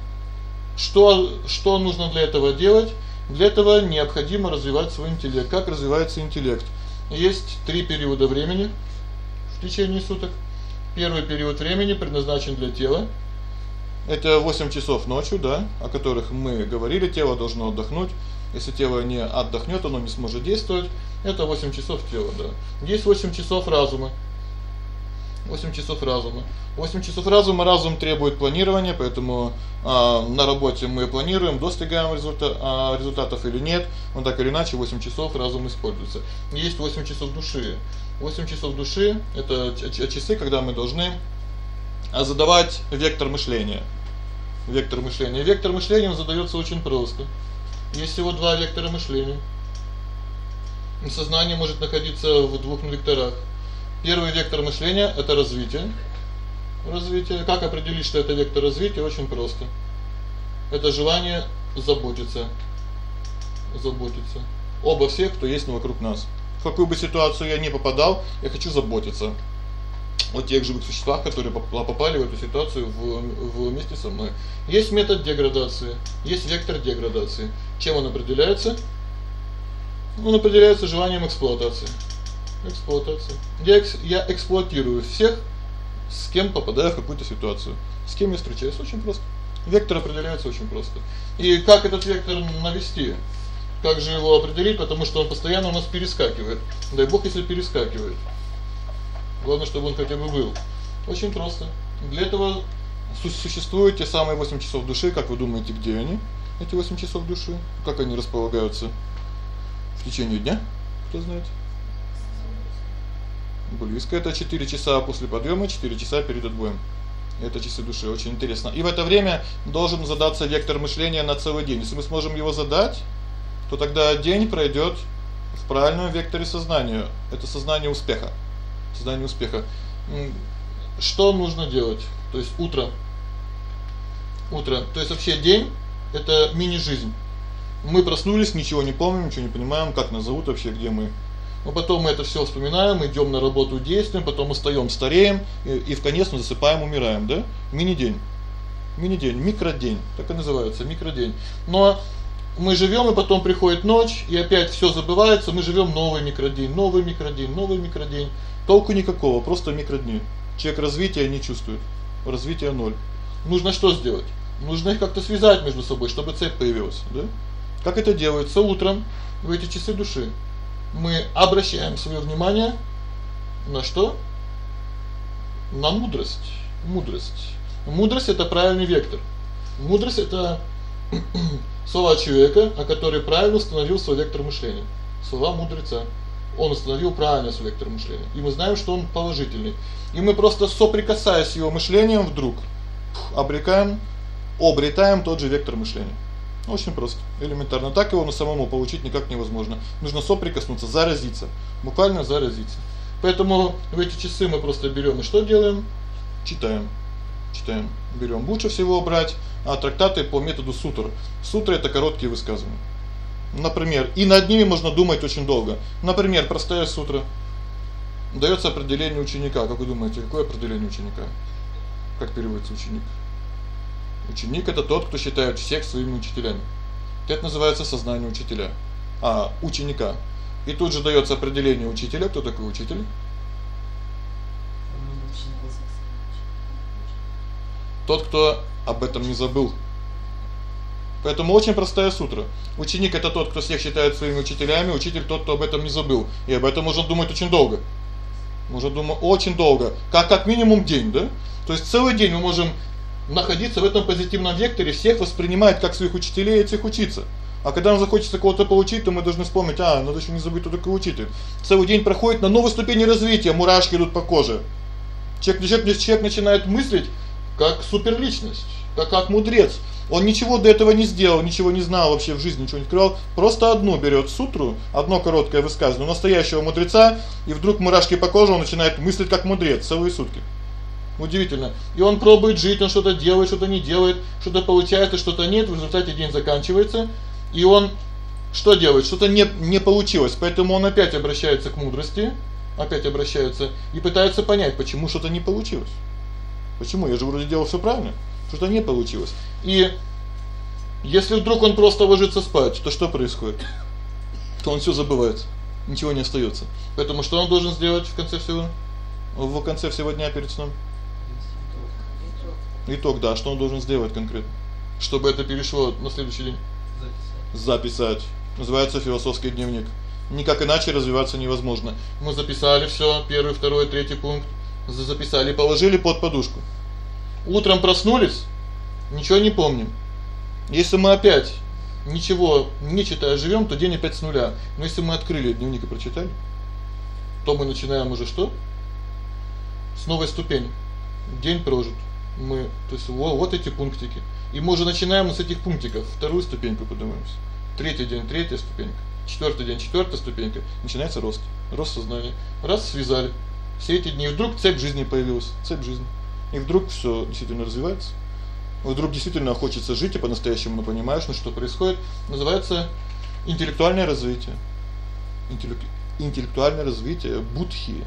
Что что нужно для этого делать? Для этого необходимо развивать свой интеллект. Как развивается интеллект? Есть три периода времени в течение суток. Первый период времени предназначен для тела. Это 8 часов ночью, да, о которых мы говорили, тело должно отдохнуть. Если тело не отдохнёт, оно не сможет действовать. Это 8 часов тела, да. Есть 8 часов разума. 8 часов разума. 8 часов разума, разум требует планирования, поэтому а на работе мы планируем, достигаем результата а, результатов или нет. Он так или иначе 8 часов разум используется. Есть 8 часов души. 8 часов души это часы, когда мы должны задавать вектор мышления. Вектор мышления. Вектор мышления задаётся очень просто. Есть всего два вектора мышления. Сознание может находиться в двух векторах. Первый вектор мышления это развитие. Развитие. Как определить, что это вектор развития? Очень просто. Это желание заботиться. Заботиться обо всех, кто есть вокруг нас. В какую бы ситуацию я ни попадал, я хочу заботиться о тех живых существах, которые попали в эту ситуацию в вместе со мной. Есть метод деградации, есть вектор деградации. Чем он определяется? Он определяется желанием эксплуатации. Эксплуатация. Я я эксплуатирую всех, с кем попадаю в какую-то ситуацию. С кем я встречаюсь очень просто. Вектор определяется очень просто. И как этот вектор навести? Как же его определить, потому что он постоянно у нас перескакивает. Дай бог, если перескакивает. Главное, чтобы он хотя бы был. Очень просто. Для этого существуют те самые 8 часов души, как вы думаете, где они? Эти 8 часов души, как они располагаются в течение дня? Кто знает? Близко это 4 часа после подъёма, 4 часа перед отбоем. Это часы души, очень интересно. И в это время должен задаться вектор мышления на целый день. Если мы сможем его задать, то тогда день пройдёт в правильном векторе сознания. Это сознание успеха. Сознание успеха. Что нужно делать? То есть утро. Утро. То есть вообще день это мини-жизнь. Мы проснулись, ничего не помним, ничего не понимаем, как нас зовут вообще, где мы. Но потом мы это всё вспоминаем, идём на работу, действуем, потом устаём, стареем и, и в конец мы засыпаем, умираем, да? Мини-день. Мини-день, микродень, так и называется, микродень. Но мы живём, и потом приходит ночь, и опять всё забывается, мы живём новый микродень, новый микродень, новый микродень. Толку никакого, просто микродни. Человек развития не чувствует. Развития ноль. Нужно что сделать? Нужно их как-то связать между собой, чтобы цепь появилась, да? Как это делается утром в эти часы души? Мы обращаем своё внимание на что? На мудрость. Мудрость. Мудрость это правильный вектор. Мудрость это *clears throat* слова человека, о который правильно установил свой вектор мышления. Слова мудреца. Он установил правильно свой вектор мышления. И мы знаем, что он положительный. И мы просто соприкасаясь с его мышлением вдруг обрекаем, обретаем тот же вектор мышления. Очень просто, элементарно. Так его на самому получить никак невозможно. Нужно соприкоснуться, заразиться, буквально заразиться. Поэтому в эти часы мы просто берём и что делаем? Читаем. Читаем. Берём лучше всего брать а трактаты по методу сутр. Сутры это короткие высказывания. Например, и над ними можно думать очень долго. Например, простая сутра даётся определение ученика. Как вы думаете, какое определение ученика? Как переводится ученик? Ученик это тот, кто считает всех своими учителями. Это называется сознание учителя. А ученика. И тут же даётся определение учителя, кто такой учитель? Тот, кто об этом не забыл. Поэтому очень простая сутра. Ученик это тот, кто всех считает своими учителями, учитель тот, кто об этом не забыл. И об этом можно думать очень долго. Можно думать очень долго, как как минимум день, да? То есть целый день мы можем находиться в этом позитивном векторе, всех воспринимать как своих учителей этих учиться. А когда нам захочется кого-то получить, то мы должны вспомнить: а, надо ещё не забыть, кто такой учитель. Целый день проходит на новой ступени развития, мурашки идут по коже. Человек, человек, человек начинает мыслить как суперличность, как как мудрец. Он ничего до этого не сделал, ничего не знал вообще в жизни, ничего не открывал. Просто одну берет сутру, одно короткое высказывание настоящего мудреца, и вдруг мурашки по коже, он начинает мыслить как мудрец целые сутки. Удивительно. И он пробует жить, он что-то делает, что-то не делает, что-то получается, что-то нет, в результате день заканчивается, и он что делает? Что-то не не получилось. Поэтому он опять обращается к мудрости, опять обращается и пытается понять, почему что-то не получилось. Почему? Я же вроде делал всё правильно. Что-то не получилось. И если вдруг он просто ложится спать, то что происходит? То он всё забывает. Ничего не остаётся. Поэтому что он должен сделать в конце всего? В конце всего дня перед сном? Итог, да, что он должен сделать конкретно, чтобы это перешло на следующий день? Записать. Записать. Называется философский дневник. Никак иначе развиваться невозможно. Мы записали всё, первый, второй, третий пункт, записали, положили под подушку. Утром проснулись, ничего не помним. Если мы опять ничего не читая живём, то день опять с нуля. Но если мы открыли дневник и прочитали, то мы начинаем уже что? С новой ступени. День прожит. Мы, то есть вот, вот эти пунктики. И мы уже начинаем с этих пунктиков вторую ступеньку поднимаемся. Третий день третья ступенька, четвёртый день четвёртая ступенька, начинается рост, рост сознания. Раз связали. Все эти дни вдруг цепь жизни появилась, цепь жизни. И вдруг всё действительно развивается. Вдруг действительно хочется жить, и по-настоящему ну, понимаешь, ну что происходит, называется интеллектуальное развитие. Интеллект интеллектуальное развитие будхи.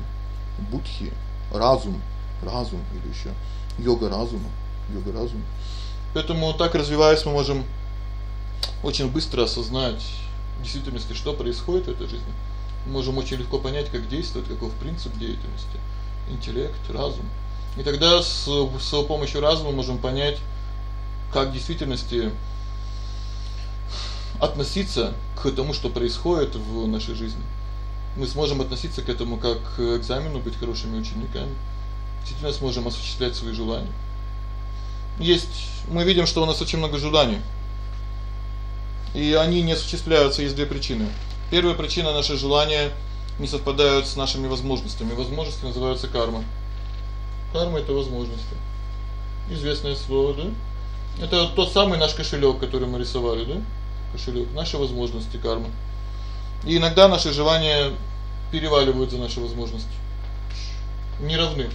Будхи разум, разум или ещё йога разума, йога разума. Поэтому так развиваясь, мы можем очень быстро осознать в действительности, что происходит в этой жизни. Мы можем очень легко понять, как действовать, каков принцип деятельности, интеллект, разум. И тогда с с помощью разума можем понять, как в действительности относиться к тому, что происходит в нашей жизни. Мы сможем относиться к этому как к экзамену, быть хорошими учениками. Действительно сможем осуществлять свои желания. Есть мы видим, что у нас очень много желаний. И они не осуществляются из две причины. Первая причина наши желания не совпадают с нашими возможностями. Возможности называются карма. Карма это возможности. Известное слово, да? Это тот самый наш кошелёк, который мы рисовали, да? Кошелёк наши возможности карма. И иногда наши желания переваливают за наши возможности. Не равны.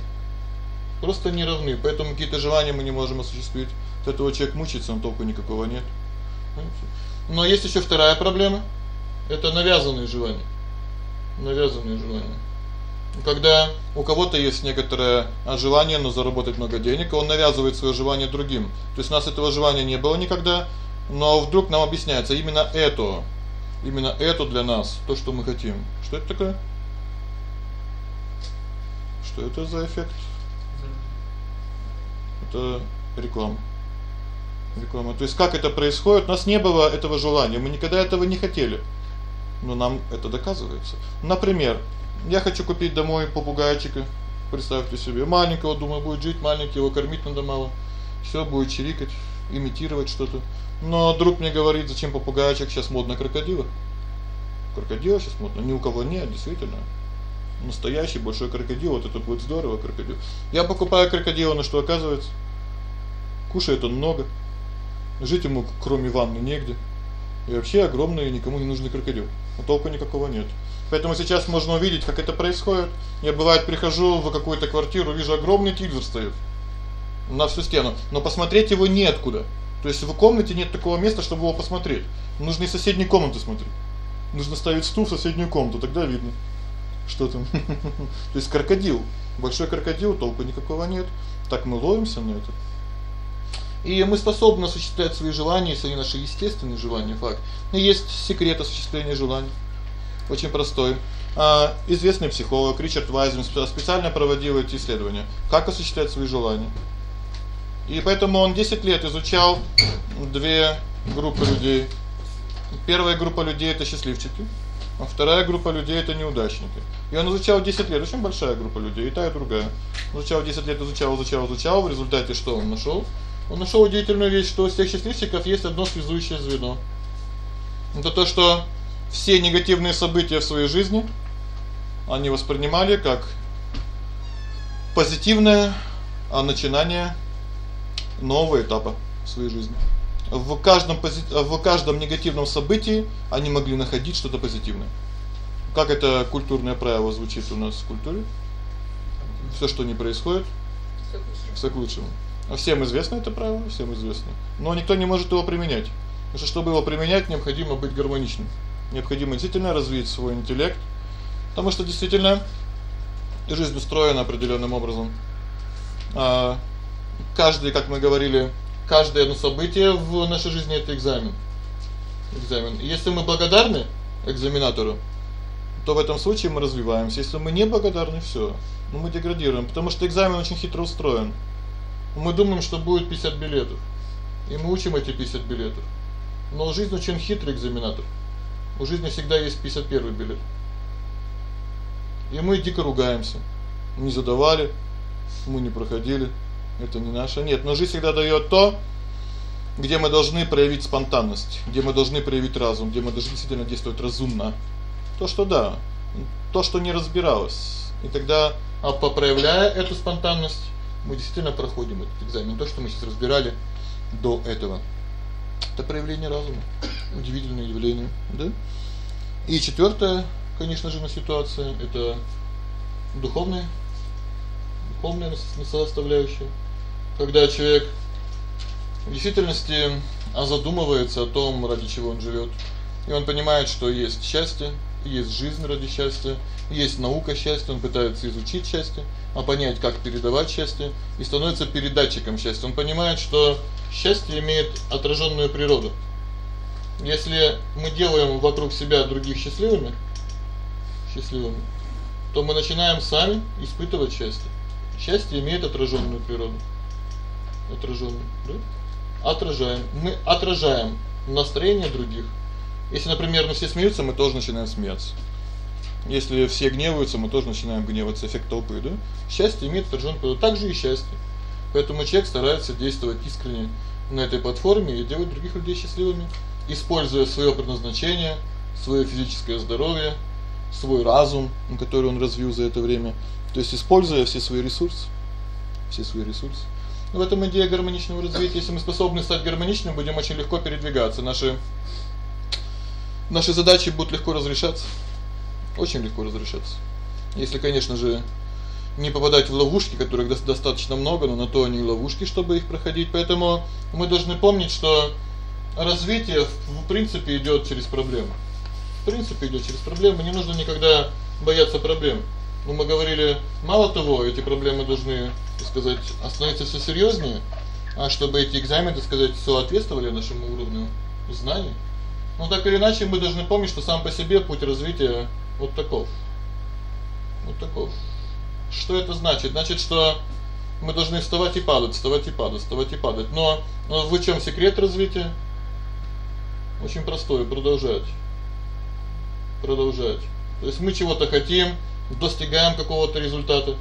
Просто не равны. Поэтому какие-то желания мы не можем осуществить. От этого человек мучается, но толку никакого нет. Понимаете? Но есть ещё вторая проблема это навязанные желания. Навязанные желания. Когда у кого-то есть некоторое желание, но заработать много денег, он навязывает своё желание другим. То есть у нас этого желания не было никогда, но вдруг нам объясняется именно это. Именно это для нас то, что мы хотим. Что это такое? Что это за эффект? Это реклама. Реклама. То есть как это происходит? У нас не было этого желания, мы никогда этого не хотели. Но нам это доказывается. Например, я хочу купить домой попугайчика. Представьте себе, маленького, думаю, будет жить маленький, его кормить надо мало. Всё будет чирикать, имитировать что-то. Но друг мне говорит: "Зачем попугайчик? Сейчас модно крокодилы". Крокодилы сейчас модно, ни у кого нет, действительно. Настоящий большой крокодил, вот это будет здорово крокодил. Я покупаю крокодила, но что оказывается? Кушает он много. Жить ему кроме ванны негде. И вообще огромный никому не нужный крокодил. А толку никакого нет. Поэтому сейчас можно увидеть, как это происходит. Я бывает прихожу в какую-то квартиру, вижу огромный телевизор стоит на всю стену, но посмотреть его неоткуда. То есть в комнате нет такого места, чтобы его посмотреть. Нужно из соседней комнаты смотреть. Нужно ставить стул в соседнюю комнату, тогда видно. Что там? *laughs* То есть крокодил, большой крокодил, толку никакого нет. Так мы ловимся на это. И мы способны осуществлять свои желания, свои наши естественные желания, факт. Но есть секрет осуществления желаний. Очень простой. А известный психолог Ричард Вайзман специально проводил эти исследования, как осуществлять свои желания. И поэтому он 10 лет изучал две группы людей. Первая группа людей это счастливчики, а вторая группа людей это неудачники. И он изучал 10 лет, очень большая группа людей, и та, и другая. Изучал 10 лет, изучал, изучал, изучал, в результате что он нашел? Он нашел удивительную вещь, что у всех счастливчиков есть одно связующее звено. Это то, что все негативные события в своей жизни они воспринимали как позитивное а начинание нового этапа в своей жизни. В каждом в каждом негативном событии они могли находить что-то позитивное. Как это культурное правило звучит у нас в культуре? Всё, что не происходит, всё к лучшему. А всем известно это правило, всем известно. Но никто не может его применять. Потому что чтобы его применять, необходимо быть гармоничным. Необходимо действительно развить свой интеллект, потому что действительно жизнь устроена определённым образом. А каждый, как мы говорили, каждое одно событие в нашей жизни это экзамен. Экзамен. Если мы благодарны экзаменатору, то в этом случае мы развиваемся. Если мы не благодарны, всё. Ну мы деградируем, потому что экзамен очень хитро устроен. Мы думаем, что будет 50 билетов. И мы учим эти 50 билетов. Но жизнь очень хитрый экзаменатор. У жизни всегда есть 51 билет. И мы дико ругаемся. Не задавали, мы не проходили. Это не наше. Нет, но жизнь всегда даёт то, где мы должны проявить спонтанность, где мы должны проявить разум, где мы должны действительно действовать разумно. То, что да, то, что не разбиралось. И тогда, а проявляя эту спонтанность, мы действительно проходим этот экзамен. То, что мы сейчас разбирали до этого. Это проявление разума. Удивительное явление, да? И четвёртое, конечно же, на ситуация это духовная духовная составляющая. Когда человек в действительности задумывается о том, ради чего он живёт, и он понимает, что есть счастье, есть жизнь ради счастья, есть наука счастья, он пытается изучить счастье, а понять, как передавать счастье, и становится передатчиком счастья. Он понимает, что счастье имеет отражённую природу. Если мы делаем вокруг себя других счастливыми, счастливыми, то мы начинаем сами испытывать счастье. Счастье имеет отражённую природу. Отражённую, да? Отражаем. Мы отражаем настроение других. Если, например, все смеются, мы тоже начинаем смеяться. Если все гневаются, мы тоже начинаем гневаться, эффект толпы, да? Счастье имеет природу, так же и счастье. Поэтому человек старается действовать искренне на этой платформе и делать других людей счастливыми, используя своё предназначение, своё физическое здоровье, свой разум, который он развил за это время, то есть используя все свои ресурсы, все свои ресурсы. В этом идея гармоничного развития. Если мы способны стать гармоничным, будем очень легко передвигаться. Наши наши задачи будут легко разрешаться. Очень легко разрешаться. Если, конечно же, не попадать в ловушки, которых достаточно много, но на то они и ловушки, чтобы их проходить. Поэтому мы должны помнить, что развитие в принципе идёт через проблемы. В принципе идёт через проблемы, не нужно никогда бояться проблем. Но мы говорили, мало того, эти проблемы должны, так сказать, становиться всё серьёзнее, а чтобы эти экзамены, так сказать, соответствовали нашему уровню знаний. Но так или иначе мы должны помнить, что сам по себе путь развития вот таков. Вот таков. Что это значит? Значит, что мы должны вставать и падать, вставать и падать, вставать и падать. Но, но в чём секрет развития? Очень простой продолжать. Продолжать. То есть мы чего-то хотим, достигаем какого-то результата,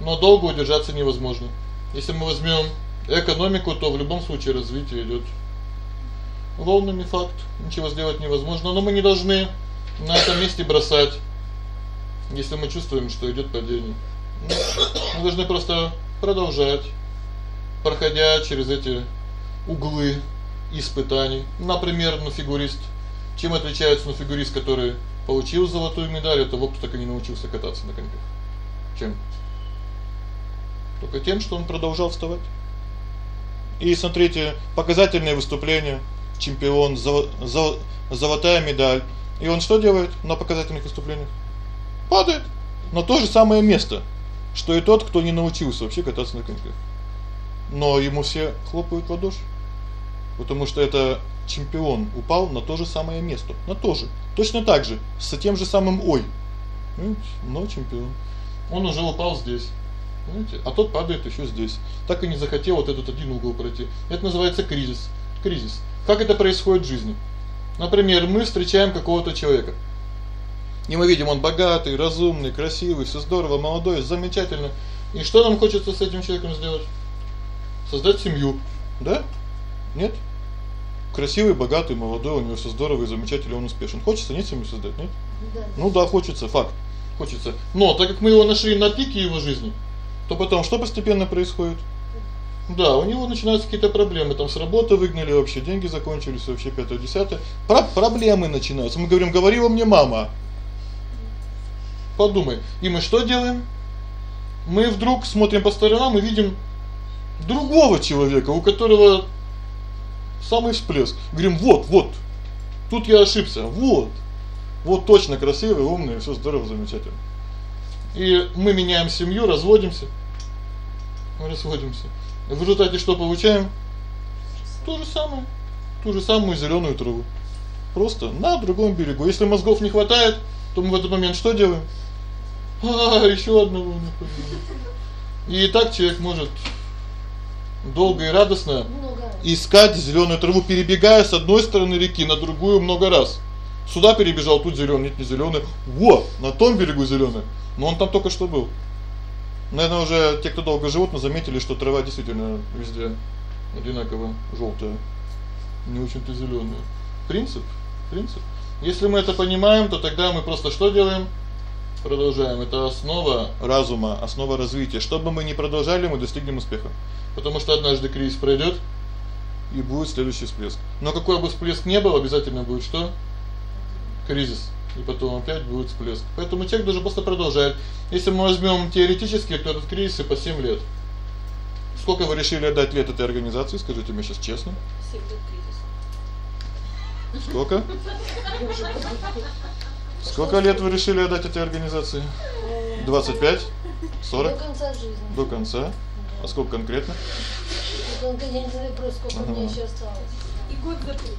но долго удержаться невозможно. Если мы возьмём экономику, то в любом случае развитие идёт волнами факт. Ничего сделать невозможно, но мы не должны на этом месте бросать. Если мы чувствуем, что идёт падение. Мы должны просто продолжать, проходя через эти углы испытаний. Например, ну фигурист. Чем отличается ну фигурист, который получил золотую медаль от того, кто так и не научился кататься на коньках. Чем? Только тем, что он продолжал вставать. И смотрите, показательные выступления, чемпион, золотая медаль. И он что делает на показательных выступлениях? Падает на то же самое место, что и тот, кто не научился вообще кататься на коньках. Но ему все хлопают в ладоши. Потому что это чемпион упал на то же самое место, на то же. Точно так же, с тем же самым ой. Но чемпион. Он уже упал здесь. Понимаете? А тот падает ещё здесь. Так и не захотел вот этот один угол пройти. Это называется кризис. Кризис. Как это происходит в жизни? Например, мы встречаем какого-то человека. И мы видим, он богатый, разумный, красивый, всё здорово, молодой, замечательно. И что нам хочется с этим человеком сделать? Создать семью, да? Нет? Красивый, богатый, молодой, у него всё здорово и замечательно, он успешен. Хочется нет семью создать, нет? Да. Ну да, хочется, факт. Хочется. Но так как мы его нашли на пике его жизни, то потом что постепенно происходит? Да, у него начинаются какие-то проблемы, там с работы выгнали, вообще деньги закончились, вообще пятое десятое. Про проблемы начинаются. Мы говорим: "Говорила мне мама". Подумай. И мы что делаем? Мы вдруг смотрим по сторонам и видим другого человека, у которого самый всплеск. Говорим: "Вот, вот. Тут я ошибся. Вот. Вот точно красивый, умный, всё здорово, замечательно". И мы меняем семью, разводимся. Мы разводимся. В результате что получаем? То же самое. Ту же самую зелёную траву. Просто на другом берегу. Если мозгов не хватает, то мы в этот момент что делаем? А, ещё одного находим. И так человек может долго и радостно искать зелёную траву, перебегая с одной стороны реки на другую много раз. Сюда перебежал, тут зелёный, нет, не зелёный. Вот, на том берегу зелёный. Но он там только что был. Наверное, уже те, кто долго живут, мы заметили, что трава действительно везде одинаково жёлтая. Не очень-то зелёная. Принцип, принцип. Если мы это понимаем, то тогда мы просто что делаем? Продолжаем. Это основа разума, основа развития. Что бы мы ни продолжали, мы достигнем успеха. Потому что однажды кризис пройдёт, и будет следующий всплеск. Но какой бы всплеск ни был, обязательно будет что? Кризис и потом опять будет всплеск. Поэтому человек должен просто продолжать. Если мы возьмём теоретически, то этот кризис и по 7 лет. Сколько вы решили отдать лет этой организации, скажите мне сейчас честно? 7 лет кризиса. Сколько? Сколько лет вы решили отдать этой организации? 25? 40? До конца жизни. До конца. А сколько конкретно? Конкретный вопрос, сколько ага. мне ещё осталось? И год три.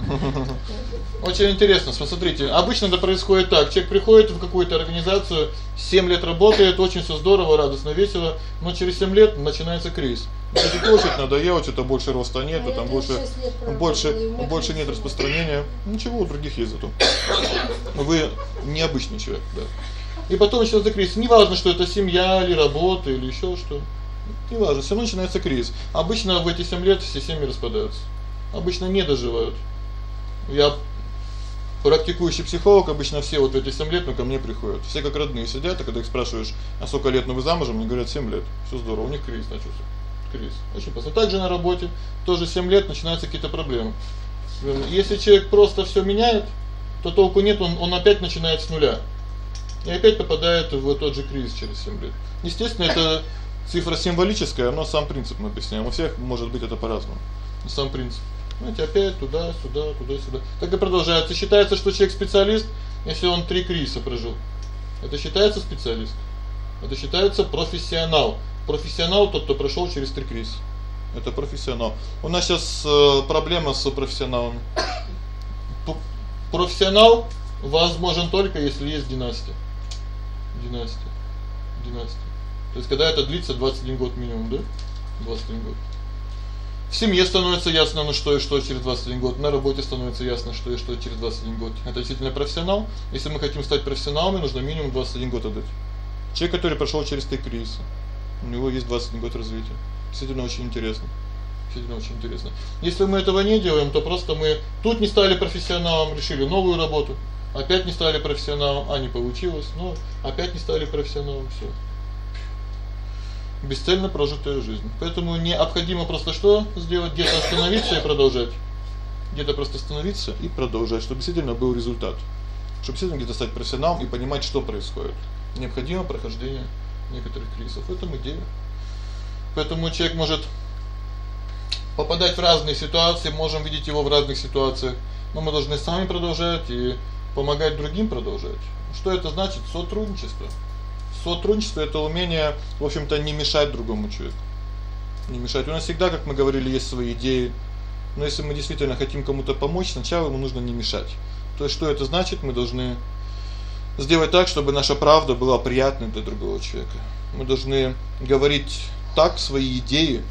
*laughs* Очень интересно, посмотрите. Обычно это происходит так: человек приходит в какую-то организацию, 7 лет работает, очень всё здорово, радостно, весело, но через 7 лет начинается кризис. Кстати, площадь надоело, что-то больше роста нет, а там больше больше больше нет распространения. Ничего, у других есть зато. Вы необычный человек, да. И потом начинается кризис. Неважно, что это семья или работа или ещё что. Неважно, всё равно начинается кризис. Обычно в эти 7 лет все семьи распадаются. Обычно не доживают. Я практикующий психолог, обычно все вот в эти 7 лет ну ко мне приходят. Все как родные сидят, а когда их спрашиваешь: "А сколько лет ну вы замужем?" Мне говорят: "7 лет". Всё здорово, у них кризис начался. Кризис. Очень просто. Также на работе тоже 7 лет начинаются какие-то проблемы. Если человек просто всё меняет, то толку нет, он он опять начинает с нуля. И опять попадает в тот же кризис через 7 лет. Естественно, это цифра символическая, но сам принцип мы объясняем. У всех может быть это по-разному. Сам принцип. Знаете, опять туда, сюда, туда, сюда. Так и продолжается. Считается, что человек специалист, если он три кризиса прожил. Это считается специалист. Это считается профессионал. Профессионал тот, кто прошёл через три кризиса. Это профессионал. У нас сейчас э, проблема с профессионалами. Профессионал возможен только если есть династия. Династия. Династия. То есть когда это длится 21 год минимум, да? 21 год. В семье становится ясно, ну что и что через 21 год, на работе становится ясно, что и что через 21 год. Это действительно профессионал. Если мы хотим стать профессионалами, нужно минимум 21 год отдать. Человек, который прошёл через три кризиса, у него есть 21 год развития. Действительно очень интересно. Действительно очень интересно. Если мы этого не делаем, то просто мы тут не стали профессионалом, решили новую работу, опять не стали профессионалом, а не получилось, ну, опять не стали профессионалом, всё бесцельно прожитая жизнь. Поэтому необходимо просто что сделать, где-то остановиться и продолжать. Где-то просто остановиться и продолжать, чтобы действительно был результат. Чтобы действительно где-то стать профессионалом и понимать, что происходит. Необходимо прохождение некоторых кризисов. В этом идея. Поэтому человек может попадать в разные ситуации, можем видеть его в разных ситуациях, но мы должны сами продолжать и помогать другим продолжать. Что это значит? Сотрудничество. Сотрудничество это умение, в общем-то, не мешать другому человеку. Не мешать. У нас всегда, как мы говорили, есть свои идеи. Но если мы действительно хотим кому-то помочь, сначала ему нужно не мешать. То есть что это значит? Мы должны сделать так, чтобы наша правда была приятной для другого человека. Мы должны говорить так свои идеи,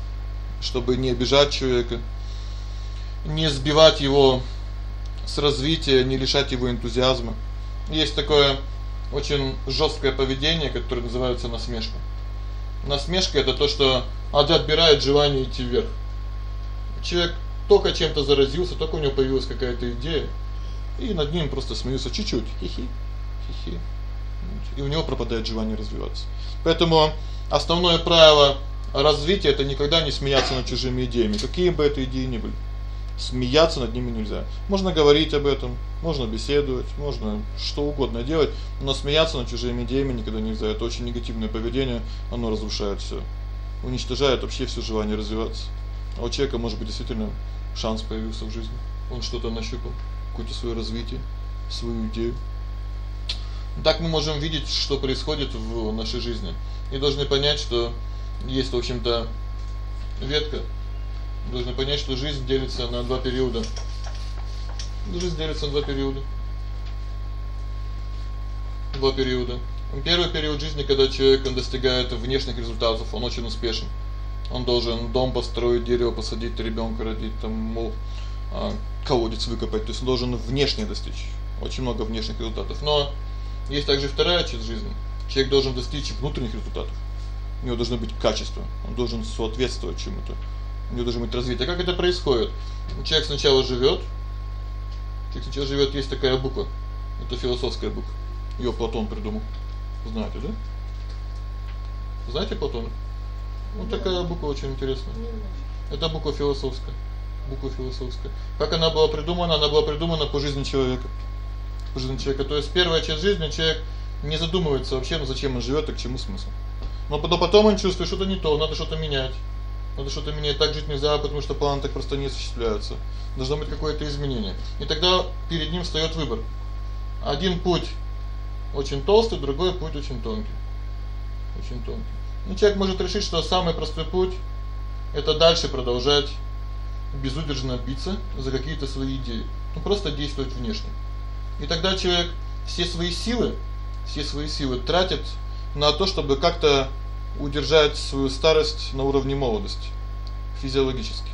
чтобы не обижать человека, не сбивать его с развития, не лишать его энтузиазма. Есть такое очень жёсткое поведение, которое называется насмешка. Насмешка это то, что отбирает желание идти вверх. Человек только чем-то заразился, только у него появилась какая-то идея, и над ним просто смеются чуть-чуть. Хи-хи. Хи-хи. И у него пропадает желание развиваться. Поэтому основное правило развития это никогда не смеяться над чужими идеями, какие бы это идеи ни были. Смеяться над ними нельзя. Можно говорить об этом, можно беседовать, можно что угодно делать, но смеяться над чужими идеями никогда нельзя. Это очень негативное поведение, оно разрушает всё. Уничтожает вообще всё желание развиваться. А у человека может быть действительно шанс появился в жизни. Он что-то нащупал, какое-то своё развитие, свою идею. Так мы можем видеть, что происходит в нашей жизни. И должны понять, что есть, в общем-то, ветка должны понять, что жизнь делится на два периода. Жизнь делится на два периода. Два периода. Первый период жизни, когда человек достигает внешних результатов, он очень успешен. Он должен дом построить, дерево посадить, ребёнка родить, там, мол, а, колодец выкопать. То есть он должен внешне достичь. Очень много внешних результатов. Но есть также вторая часть жизни. Человек должен достичь внутренних результатов. У него должно быть качество. Он должен соответствовать чему-то у него должно быть развитие. Как это происходит? Человек сначала живёт. Человек сначала живёт, есть такая буква. Это философская буква. Её Платон придумал. Знаете, да? Знаете Платона? Вот такая буква очень интересная. Это буква философская. Буква философская. Как она была придумана? Она была придумана по жизни человека. По жизни человека. То есть первая часть жизни человек не задумывается вообще, ну зачем он живёт и к чему смысл. Но потом он чувствует, что-то не то, надо что-то менять. Надо что-то менять, так жить нельзя, потому что планы так просто не осуществляются. Должно быть какое-то изменение. И тогда перед ним встаёт выбор. Один путь очень толстый, другой путь очень тонкий. Очень тонкий. Ну человек может решить, что самый простой путь это дальше продолжать безудержно биться за какие-то свои идеи. Ну просто действовать внешне. И тогда человек все свои силы, все свои силы тратит на то, чтобы как-то удержать свою старость на уровне молодости физиологически.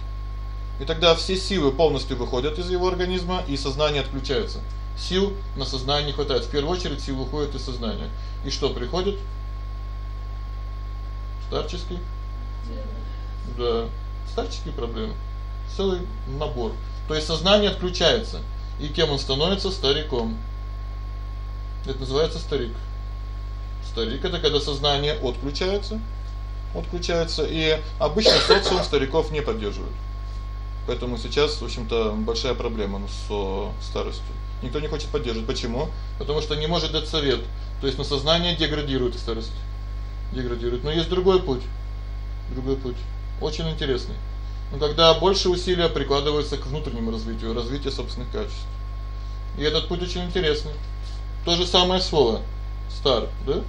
И тогда все силы полностью выходят из его организма, и сознание отключается. Сил на сознание не хватает. В первую очередь сил уходит из сознания. И что приходит? Старческий? Да, старческие проблемы. Целый набор. То есть сознание отключается, и кем он становится стариком. Это называется старик. Старик это когда сознание отключается, отключается, и обычно социум стариков не поддерживает. Поэтому сейчас, в общем-то, большая проблема ну, со старостью. Никто не хочет поддерживать. Почему? Потому что не может дать совет. То есть на сознание деградирует старость. Деградирует. Но есть другой путь. Другой путь. Очень интересный. Но когда больше усилия прикладывается к внутреннему развитию, развитию собственных качеств. И этот путь очень интересный. То же самое слово стар, да?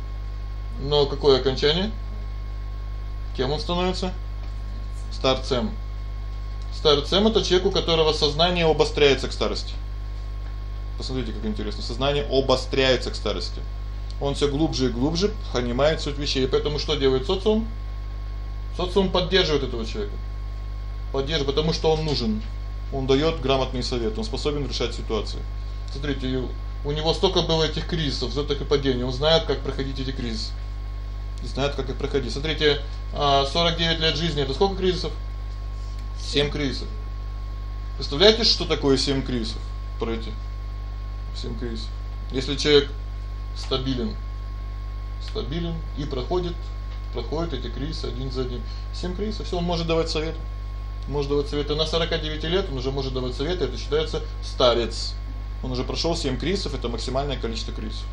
Но какое окончание? Кем он становится? Старцем. Старцем это человек, у которого сознание обостряется к старости. Посмотрите, как интересно. Сознание обостряется к старости. Он всё глубже и глубже понимает суть вещей. И поэтому что делает социум? Социум поддерживает этого человека. Поддерживает, потому что он нужен. Он даёт грамотный совет, он способен решать ситуации. Смотрите, у него столько было этих кризисов, взлётов и падений. Он знает, как проходить эти кризисы и знают, как их проходить. Смотрите, 49 а, лет жизни это сколько кризисов? 7 кризисов. Представляете, что такое 7 кризисов пройти? 7 кризисов. Если человек стабилен, стабилен и проходит проходит эти кризисы один за одним. 7 кризисов, всё, он может давать советы. Может давать советы на 49 лет, он уже может давать советы, это считается старец. Он уже прошёл 7 кризисов, это максимальное количество кризисов.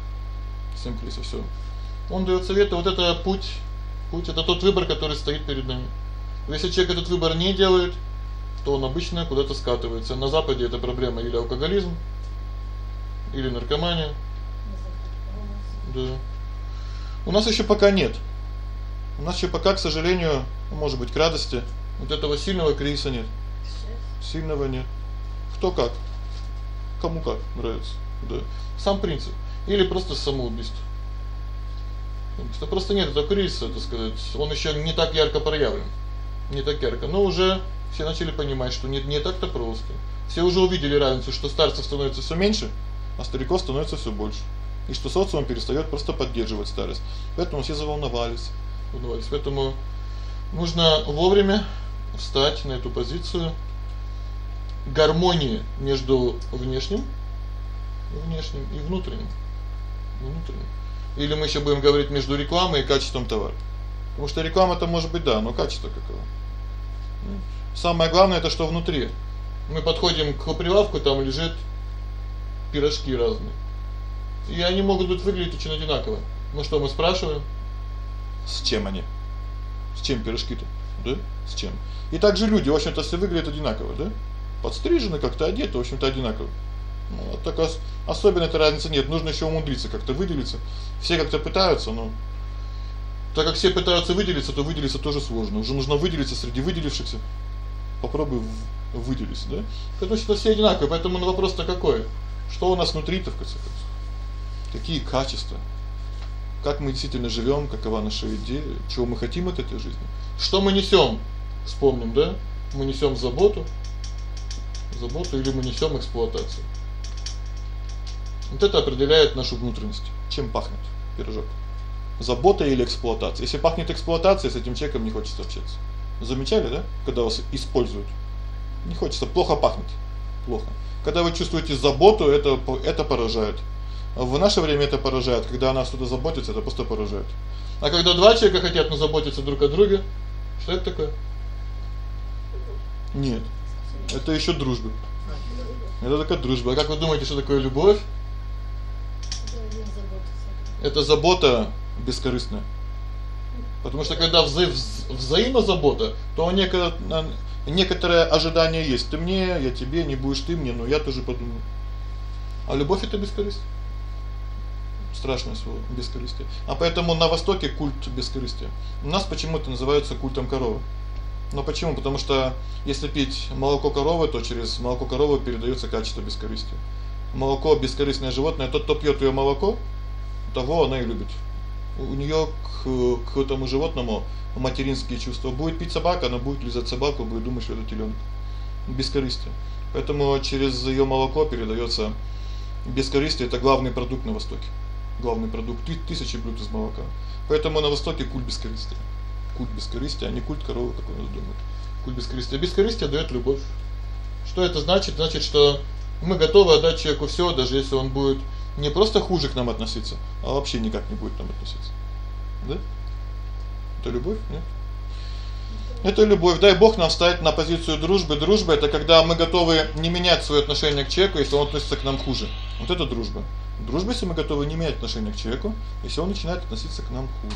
7 кризисов всё. Он даёт советы, вот это путь. Путь это тот выбор, который стоит перед нами. Если человек этот выбор не делает, то он обычно куда-то скатывается. На западе это проблема или алкоголизм, или наркомания. Да. У нас ещё пока нет. У нас ещё пока, к сожалению, может быть, к радости, вот этого сильного кризиса нет. Сильного нет. Кто как? Кому как нравится. Да. Сам принцип или просто самоубийство. Что просто нет этого кризиса, так сказать. Он ещё не так ярко проявлен. Не так ярко, но уже все начали понимать, что нет, не так-то просто. Все уже увидели разницу, что старцев становится всё меньше, а стариков становится всё больше. И что социум перестаёт просто поддерживать старость. Поэтому все заволновались. Волновались. Поэтому нужно вовремя встать на эту позицию гармонии между внешним, внешним и внутренним. Внутренним. Или мы ещё будем говорить между рекламой и качеством товара? Потому что реклама это может быть да, но качество каково? Самое главное это что внутри. Мы подходим к прилавку, там лежит пирожки разные. И они могут быть выглядеть очень одинаково. Ну что, мы спрашиваем, с чем они? С чем пирожки-то? Да? С чем? И также люди, в общем-то, все выглядят одинаково, да? Подстрижены, как-то одеты, в общем-то, одинаково. Ну, вот так ос особенно этой разницы нет. Нужно ещё умудриться как-то выделиться. Все как-то пытаются, но так как все пытаются выделиться, то выделиться тоже сложно. Уже нужно выделиться среди выделившихся. Попробуй выделиться, да? Потому что все одинаковые, поэтому на вопрос-то какой? Что у нас внутри-то в конце концов? Какие качества? Как мы действительно живём, какова наша идея, чего мы хотим от этой жизни? Что мы несём? Вспомним, да? Мы несём заботу, заботу или мы несём эксплуатацию. Вот это определяет нашу внутренность. Чем пахнет пирожок? Забота или эксплуатация? Если пахнет эксплуатацией, с этим человеком не хочется общаться. Замечали, да? Когда вас используют. Не хочется, плохо пахнет. Плохо. Когда вы чувствуете заботу, это это поражает. В наше время это поражает, когда о нас кто-то заботится, это просто поражает. А когда два человека хотят ну заботиться друг о друге, что это такое? Нет. Это ещё дружба. Это такая дружба. А как вы думаете, что такое любовь? Это забота бескорыстная. Потому что когда вза взаимозабота, то некое некоторое ожидание есть. Ты мне, я тебе, не будешь ты мне, но я тоже подумаю. А любовь это бескорыстие. Страшное слово бескорыстие. А поэтому на востоке культ бескорыстия. У нас почему-то называется культом коровы. Но почему? Потому что если пить молоко коровы, то через молоко коровы передаётся качество бескорыстия. Молоко бескорыстное животное, тот, кто пьёт её молоко, того она и любит. У неё к к этому животному материнские чувства. Будет пить собака, она будет лизать собаку, будет думать, что это телёнок. Бескорыстие. Поэтому через её молоко передаётся бескорыстие это главный продукт на востоке. Главный продукт тысячи блюд из молока. Поэтому на востоке культ бескорыстия. Культ бескорыстия, а не культ коровы, как у нас думают. Культ бескорыстия. Бескорыстие даёт любовь. Что это значит? Значит, что мы готовы отдать человеку всё, даже если он будет не просто хуже к нам относиться, а вообще никак не будет к нам относиться. Да? Это любовь, нет? Это любовь. Дай Бог нам встать на позицию дружбы. Дружба это когда мы готовы не менять своё отношение к человеку, если он относится к нам хуже. Вот это дружба. Дружба, если мы готовы не менять отношение к человеку, если он начинает относиться к нам хуже.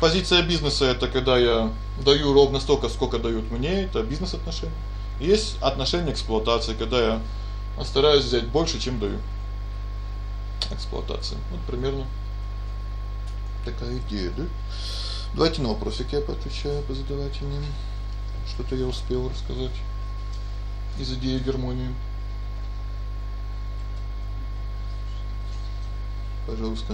Позиция бизнеса это когда я даю ровно столько, сколько дают мне, это бизнес-отношения. Есть отношение эксплуатации, когда я стараюсь взять больше, чем даю. Эксплуатация. Вот примерно такая идея, да? Давайте на вопросики я поотвечаю, позадавайте мне. Что-то я успел рассказать из идеи гармонии. Пожалуйста.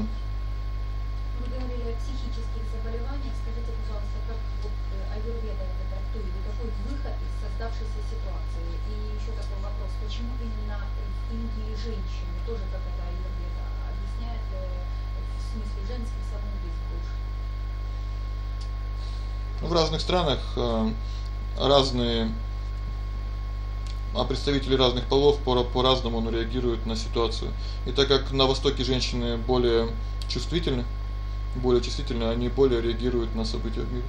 Вы говорили о психических заболеваниях. Скажите, пожалуйста, как вот э, аюрведа это трактует, и какой выход из создавшейся ситуации? И ещё такой вопрос: почему именно в Индии женщины тоже как это аюрведа объясняет э, в смысле женских самоубийств больше? В разных странах э, разные а представители разных полов по по-разному ну реагируют на ситуацию. И так как на востоке женщины более чувствительны, более чувствительны, они более реагируют на события в мире.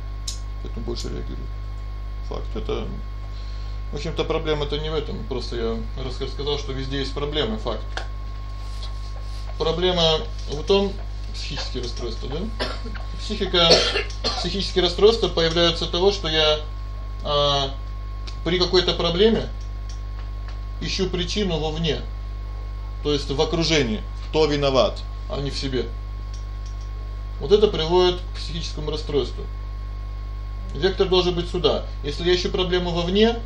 Поэтому больше реагируют. Факт это в общем-то проблема-то не в этом, просто я рассказал, что везде есть проблемы, факт. Проблема в том, психические расстройства, да? Психика психические расстройства появляются от того, что я а при какой-то проблеме ищу причину вовне. То есть в окружении. Кто виноват, а не в себе. Вот это приводит к психическому расстройству. Вектор должен быть сюда. Если я ищу проблему вовне,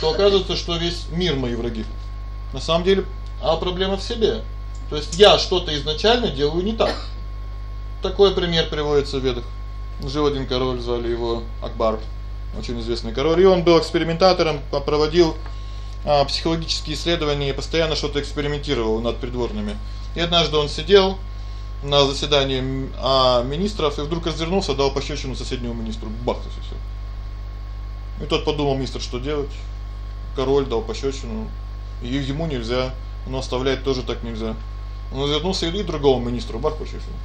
то оказывается, что весь мир мои враги. На самом деле, а проблема в себе. То есть я что-то изначально делаю не так. Такой пример приводится в Ведах. Жил один король, звали его Акбар. Очень известный король, и он был экспериментатором, проводил а психологические исследования постоянно что-то экспериментировал над придворными. И однажды он сидел на заседании а министров и вдруг развернулся, дал пощёчину соседнему министру. Бах, и всё. И тот подумал, министр, что делать? Король дал пощёчину, и ему нельзя, но оставлять тоже так нельзя. Он развернулся и другому министру бах пощёчину.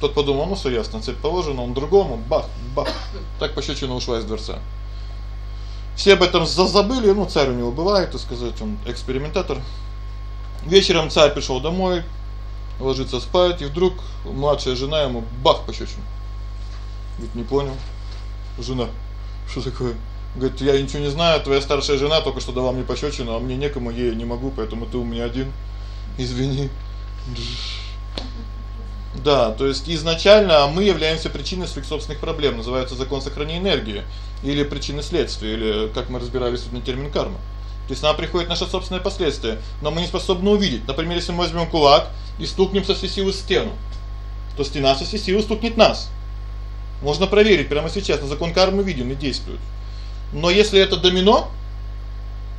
Тот подумал: "Ну всё ясно, цепь положена, он другому, бах, бах". Так пощёчина ушла из дворца. Все об этом забыли, ну царь у него бывает, так сказать, он экспериментатор. Вечером царь пришёл домой, ложится спать, и вдруг младшая жена ему бах пощёчину. Ведь не понял. Жена, что такое? Говорит: "Я ничего не знаю, твоя старшая жена только что дала мне пощёчину, а мне некому, ей не могу, поэтому ты у меня один. Извини". Да, то есть изначально мы являемся причиной своих собственных проблем, называется закон сохранения энергии или причины следствия, или как мы разбирали сегодня термин карма. То есть нам приходит наше собственное последствие, но мы не способны увидеть. Например, если мы возьмем кулак и стукнем со всей силы стену, то стена со всей силы стукнет нас. Можно проверить прямо сейчас, на закон кармы виден и действует. Но если это домино,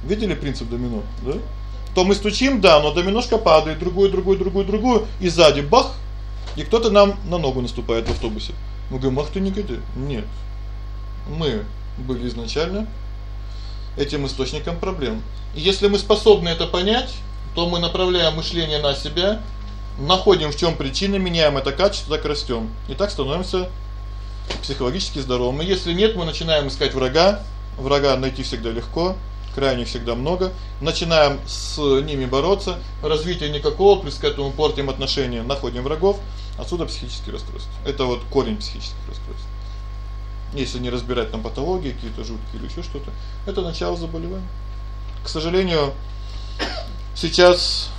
видели принцип домино, да? То мы стучим, да, но доминошка падает, другую, другую, другую, другую, и сзади бах, и кто-то нам на ногу наступает в автобусе. Мы говорим: "Ах ты негодяй". Нет. Мы были изначально этим источником проблем. И если мы способны это понять, то мы направляем мышление на себя, находим в чём причина, меняем это качество, так растём. И так становимся психологически здоровым. И если нет, мы начинаем искать врага. Врага найти всегда легко крайних всегда много. Начинаем с ними бороться, развития никакого, плюс к этому портим отношения, находим врагов, отсюда психические расстройства. Это вот корень психических расстройств. Если не разбирать там патологии какие-то жуткие или ещё что-то, это начало заболевания. К сожалению, сейчас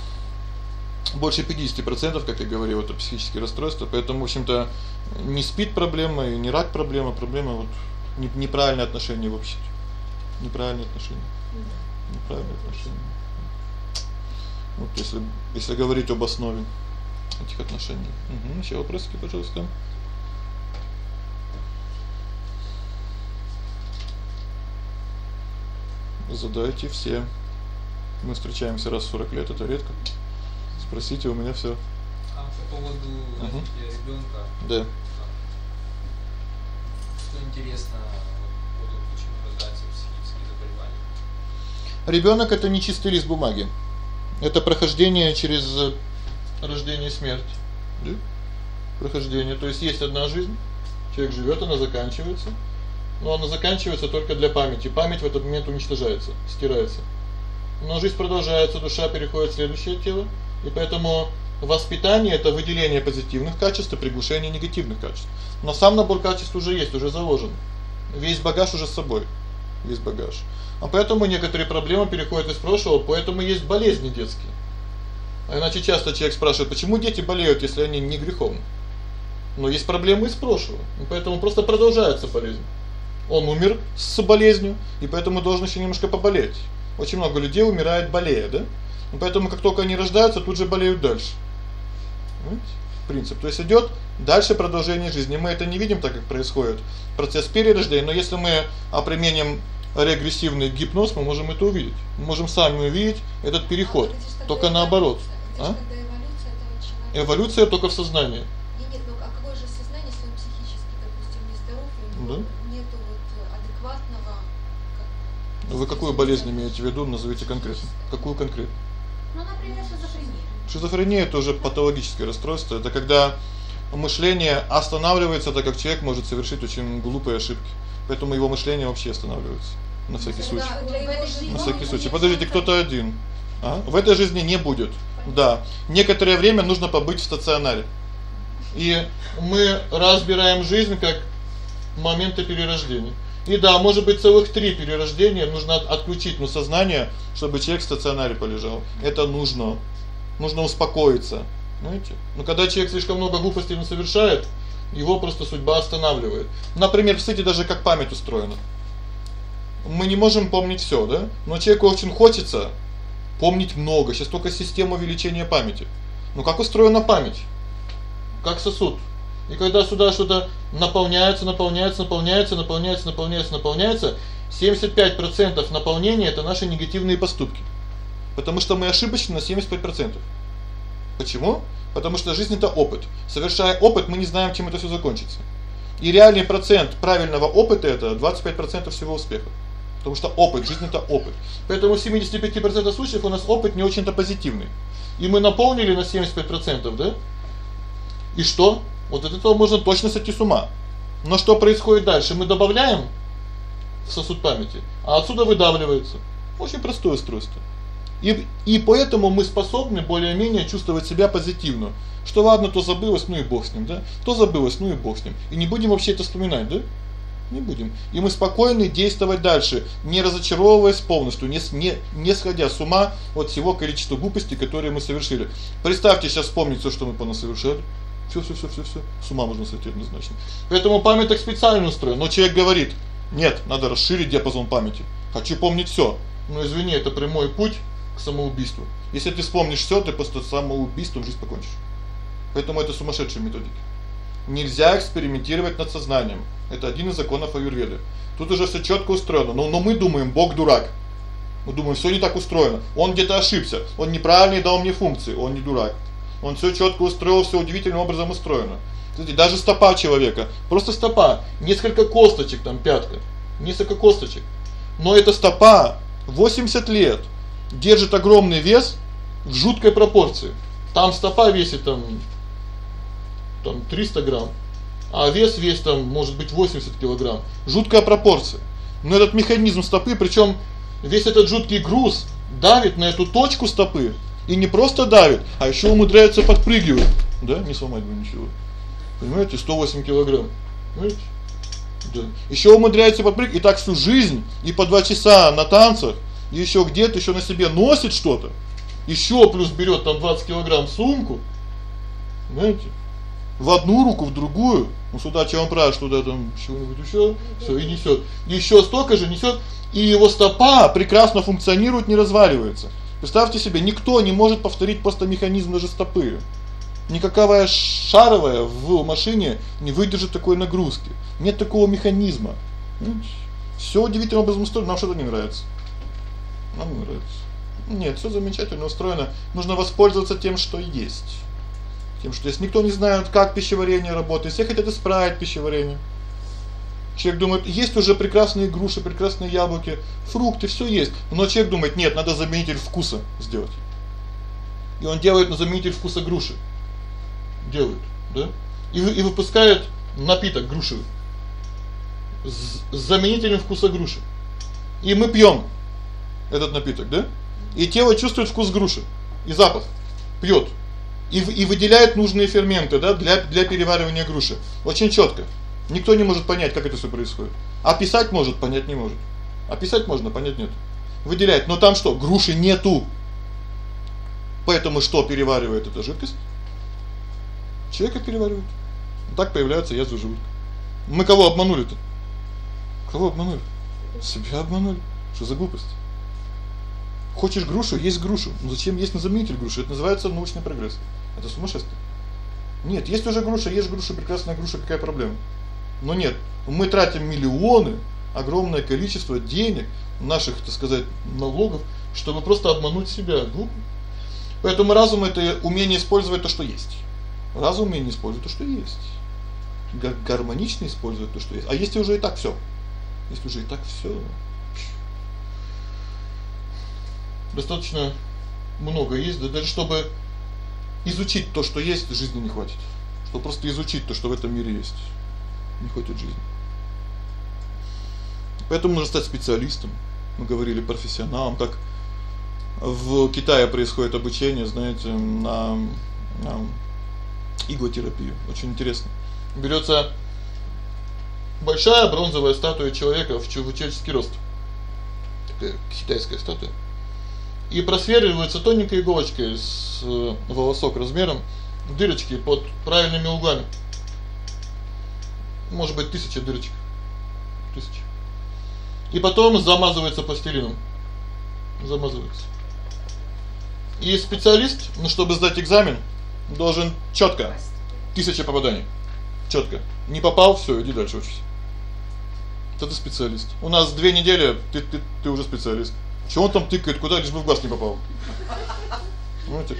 больше 50%, как я говорил, это психические расстройства, поэтому, в общем-то, не спит проблема и не рак проблема, проблема вот неправильное отношение в обществе. Неправильное отношение неправильное отношение. Вот если если говорить об основе этих отношений. Угу. Ещё вопросики, пожалуйста. Задайте все. Мы встречаемся раз в 40 лет, это редко. Спросите, у меня всё. А по поводу угу. ребёнка. Да. Что интересно, Ребёнок это не чистый лист бумаги. Это прохождение через рождение и смерть. Да? Прохождение, то есть есть одна жизнь. Человек живёт, она заканчивается. Но она заканчивается только для памяти. Память в этот момент уничтожается, стирается. Но жизнь продолжается, душа переходит в следующее тело, и поэтому воспитание это выделение позитивных качеств и приглушение негативных качеств. Но сам набор качеств уже есть, уже заложен. Весь багаж уже с собой. Весь багаж. А поэтому некоторые проблемы переходят из прошлого, поэтому есть болезни детские. А иначе часто человек спрашивает: "Почему дети болеют, если они не греховны?" Но есть проблемы из прошлого, и поэтому просто продолжается болезнь. Он умер с болезнью, и поэтому должен ещё немножко поболеть. Очень много людей умирает болея, да? И поэтому как только они рождаются, тут же болеют дальше. Понимаете? Принцип. То есть идёт дальше продолжение жизни. Мы это не видим так, как происходит процесс перерождения, но если мы применим регрессивный гипноз, мы можем это увидеть. Мы можем сами увидеть этот переход, а только наоборот. А? Эволюция только в сознании. Нет, нет, ну а какое же сознание, если он психически, допустим, нездоров, и да? нету вот адекватного как Вы какую болезнь имеете в виду, назовите конкретно? Какую конкретно? Ну, например, шизофрения. Шизофрения это уже патологическое расстройство. Это когда мышление останавливается, так как человек может совершить очень глупые ошибки. Поэтому его мышление вообще останавливается. На всякий случай. На всякий случай. Подождите, кто-то один. А? В этой жизни не будет. Да. Некоторое время нужно побыть в стационаре. И мы разбираем жизнь как моменты перерождения. И да, может быть, целых три перерождения нужно отключить ну сознание, чтобы человек в стационаре полежал. Это нужно. Нужно успокоиться. Знаете? Но когда человек слишком много глупостей он совершает, его просто судьба останавливает. Например, кстати, даже как память устроена. Мы не можем помнить всё, да? Но человеку очень хочется помнить много. Сейчас только система увеличения памяти. Ну как устроена память? Как сосуд. И когда сюда что-то наполняется, наполняется, наполняется, наполняется, наполняется, наполняется, 75% наполнения это наши негативные поступки. Потому что мы ошибочны на 75%. Почему? Потому что жизнь это опыт. Совершая опыт, мы не знаем, чем это всё закончится. И реальный процент правильного опыта это 25% всего успеха. Потому что опыт, жизнь это опыт. Поэтому в 75% случаев у нас опыт не очень-то позитивный. И мы наполнили на 75%, да? И что? Вот от этого можно точно сойти с ума. Но что происходит дальше? Мы добавляем в сосуд памяти, а отсюда выдавливается. Очень простое устройство. И и поэтому мы способны более-менее чувствовать себя позитивно. Что ладно, то забылось, ну и бог с ним, да? То забылось, ну и бог с ним. И не будем вообще это вспоминать, да? Не будем. И мы спокойны действовать дальше, не разочаровываясь полностью, не не не сходя с ума от всего количества глупостей, которые мы совершили. Представьте, сейчас вспомнить всё, что мы понасовершали. Всё, всё, всё, всё, всё. С ума можно сойти однозначно. Поэтому память так специально устроена. Но человек говорит: "Нет, надо расширить диапазон памяти. Хочу помнить всё". Ну извини, это прямой путь к самоубийству. Если ты вспомнишь всё, ты просто самоубийством жизнь покончишь. Поэтому это сумасшедшая методика. Нельзя экспериментировать над сознанием. Это один из законов аюрведы. Тут уже всё чётко устроено. Но но мы думаем, Бог дурак. Мы думаем, всё не так устроено. Он где-то ошибся. Он неправильно дал мне функции. Он не дурак. Он всё чётко устроил, всё удивительным образом устроено. Смотрите, даже стопа человека, просто стопа, несколько косточек там пятка, несколько косточек. Но эта стопа 80 лет держит огромный вес в жуткой пропорции. Там стопа весит там там 300 грамм, а вес весь там может быть 80 килограмм. Жуткая пропорция. Но этот механизм стопы, причём весь этот жуткий груз давит на эту точку стопы. И не просто давит, а ещё умудряется подпрыгивать, да? Не сломать бы ничего. Понимаете, 108 килограмм. Понимаете? Да. Ещё умудряется подпрыгивать и так всю жизнь, и по 2 часа на танцах, и ещё где-то ещё на себе носит что-то. Ещё плюс берёт там 20 килограмм в сумку. Знаете? В одну руку, в другую. Ну сюда чем правильно, туда там чего-нибудь ещё, всё и несёт. Ещё столько же несёт, и его стопа прекрасно функционирует, не разваливается. Представьте себе, никто не может повторить просто механизм даже стопы. Никакая шаровая в машине не выдержит такой нагрузки. Нет такого механизма. Всё удивительным образом устроено, нам что-то не нравится. Нам нравится. Нет, всё замечательно устроено. Нужно воспользоваться тем, что есть. Тем, что если никто не знает, как пищеварение работает, все хотят исправить пищеварение. Человек думает, есть уже прекрасные груши, прекрасные яблоки, фрукты, всё есть. Но человек думает, нет, надо заменитель вкуса сделать. И он делает на заменитель вкуса груши. Делает, да? И и выпускает напиток грушевый с заменителем вкуса груши. И мы пьём этот напиток, да? И тело чувствует вкус груши и запах. Пьёт. И и выделяет нужные ферменты, да, для для переваривания груши. Очень чётко. Никто не может понять, как это всё происходит. Описать может, понять не может. Описать можно, понять нет. Выделяет, но там что? Груши нету. Поэтому что переваривает эта жидкость? Человека переваривает. Так появляются язвы желудка. Мы кого обманули-то? Кого обманули? Себя обманули. Что за глупость? Хочешь грушу, есть грушу. Ну зачем есть на заменитель груши? Это называется научный прогресс. Это сумасшествие. Нет, есть уже груша, ешь грушу, прекрасная груша, какая проблема? Но нет. Мы тратим миллионы, огромное количество денег, наших, так сказать, налогов, чтобы просто обмануть себя. Глупо. Поэтому разум это умение использовать то, что есть. Разум умение использовать то, что есть. Гармонично использовать то, что есть. А если уже и так всё. Если уже и так всё. Достаточно много есть, да даже чтобы изучить то, что есть, жизни не хватит. Чтобы просто изучить то, что в этом мире есть. Не хватит жизни. Поэтому нужно стать специалистом. Мы говорили профессионалом, как в Китае происходит обучение, знаете, на на иглотерапию. Очень интересно. Берётся большая бронзовая статуя человека в человеческий рост. Такая китайская статуя. И просверливается тоненькой иголочкой с э, волосок размером дырочки под правильными углами. Может быть, тысяча дырочек. Тысяча. И потом замазывается пластилином. Замазывается. И специалист, ну чтобы сдать экзамен, должен чётко тысяча попаданий. Чётко. Не попал всё, иди дальше учись. Это специалист. У нас две недели, ты ты ты уже специалист. Что он там тыкает, куда лишь бы в глаз не попал. Понимаете?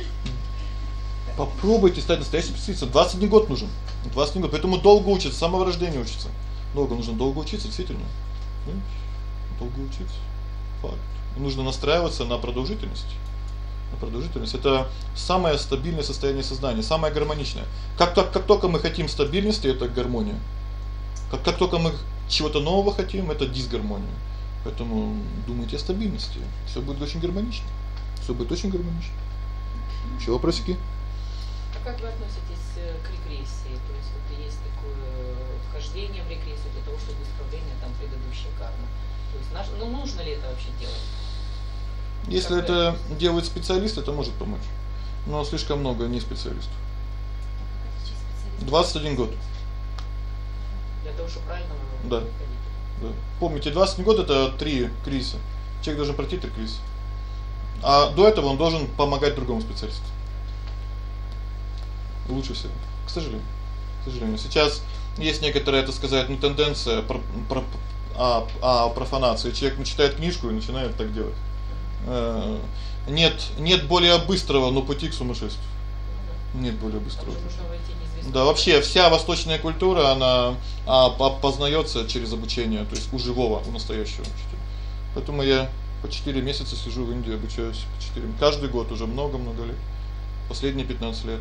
Попробуйте стать настоящим специалистом. 21 год нужен. 21 год. Поэтому долго учиться, с самого рождения учиться. Долго нужно долго учиться, действительно. Долго учиться. Факт. Нужно настраиваться на продолжительность. продолжительность это самое стабильное состояние сознания, самое гармоничное. Как только как только мы хотим стабильности это гармония. Как как только мы чего-то нового хотим это дисгармония. Поэтому думайте о стабильности. Всё будет очень гармонично. Всё будет очень гармонично. Ещё вопросики? А как вы относитесь э, к регрессии? То есть вот есть такое вхождение в регрессию для того, чтобы исправление там предыдущей кармы. То есть наш, ну нужно ли это вообще делать? Если как это делает специалист, это может помочь. Но слишком много не специалистов. 21 год. Для того, чтобы правильно Да. Да. Помните, 21 год это три кризиса. Человек должен пройти три кризиса. А до этого он должен помогать другому специалисту. Лучше всего. К сожалению. К сожалению, сейчас есть некоторая, это сказать, ну тенденция про, про а, а профанации. Человек читает книжку и начинает так делать. Э, нет нет более быстрого, но пути к сумасшествию. Нет более быстрого. Да, вообще вся восточная культура, она а, познаётся через обучение, то есть у живого, у настоящего учителя. Поэтому я по 4 месяца сижу в Индии, обучаюсь по 4. Каждый год уже много-много лет. Последние 15 лет.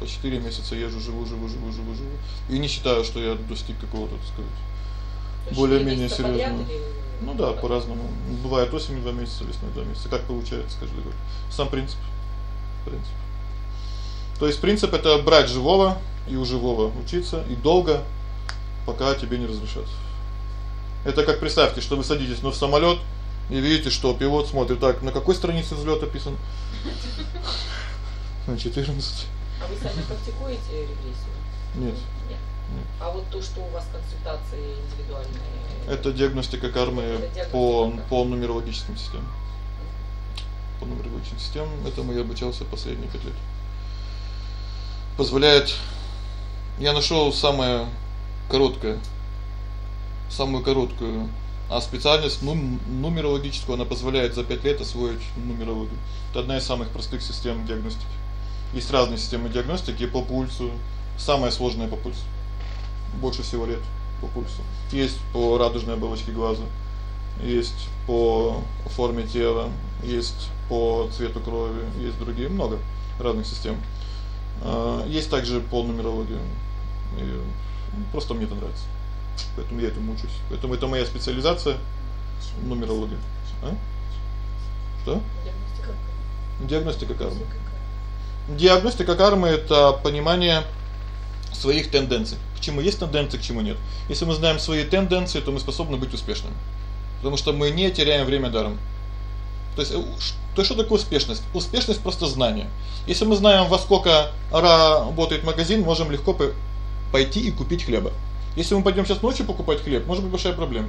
По 4 месяца езжу, живу, живу, живу, живу, живу. И не считаю, что я достиг какого-то, так сказать, более-менее серьёзного. Ну да, по-разному. Бывает осенью 2 месяца, весной 2 месяца, как получается каждый год. Сам принцип. Принцип. То есть принцип это брать живого и у живого учиться и долго, пока тебе не разрешат. Это как представьте, что вы садитесь ну, в самолёт и видите, что пилот смотрит так, на какой странице взлёт описан? На 14. А вы сами практикуете регрессию? Нет. Нет. А вот то, что у вас консультации индивидуальные это диагностика кармы это по по нумерологическим системам. По нумерологическим системам этому я обучался последние 5 лет. Позволяет я нашёл самое короткое самую короткую а специальность ну, нумерологическую она позволяет за 5 лет освоить нумерологию. Это одна из самых простых систем диагностики. Есть разные системы диагностики по пульсу, самая сложная по пульсу. Больше всего лет по пульсу. Есть по радужной оболочке глаза, есть по форме тела, есть по цвету крови, есть другие много разных систем. А есть также по нумерологии. И просто мне это нравится. Поэтому я этому учусь. Поэтому это моя специализация нумерология. А? Что? Диагностика кармы. Диагностика кармы это понимание своих тенденций. К чему есть тенденции, к чему нет. Если мы знаем свои тенденции, то мы способны быть успешными. Потому что мы не теряем время даром. То есть то что такое успешность? Успешность просто знание. Если мы знаем, во сколько работает магазин, можем легко пойти и купить хлеба. Если мы пойдём сейчас ночью покупать хлеб, может быть большая проблема.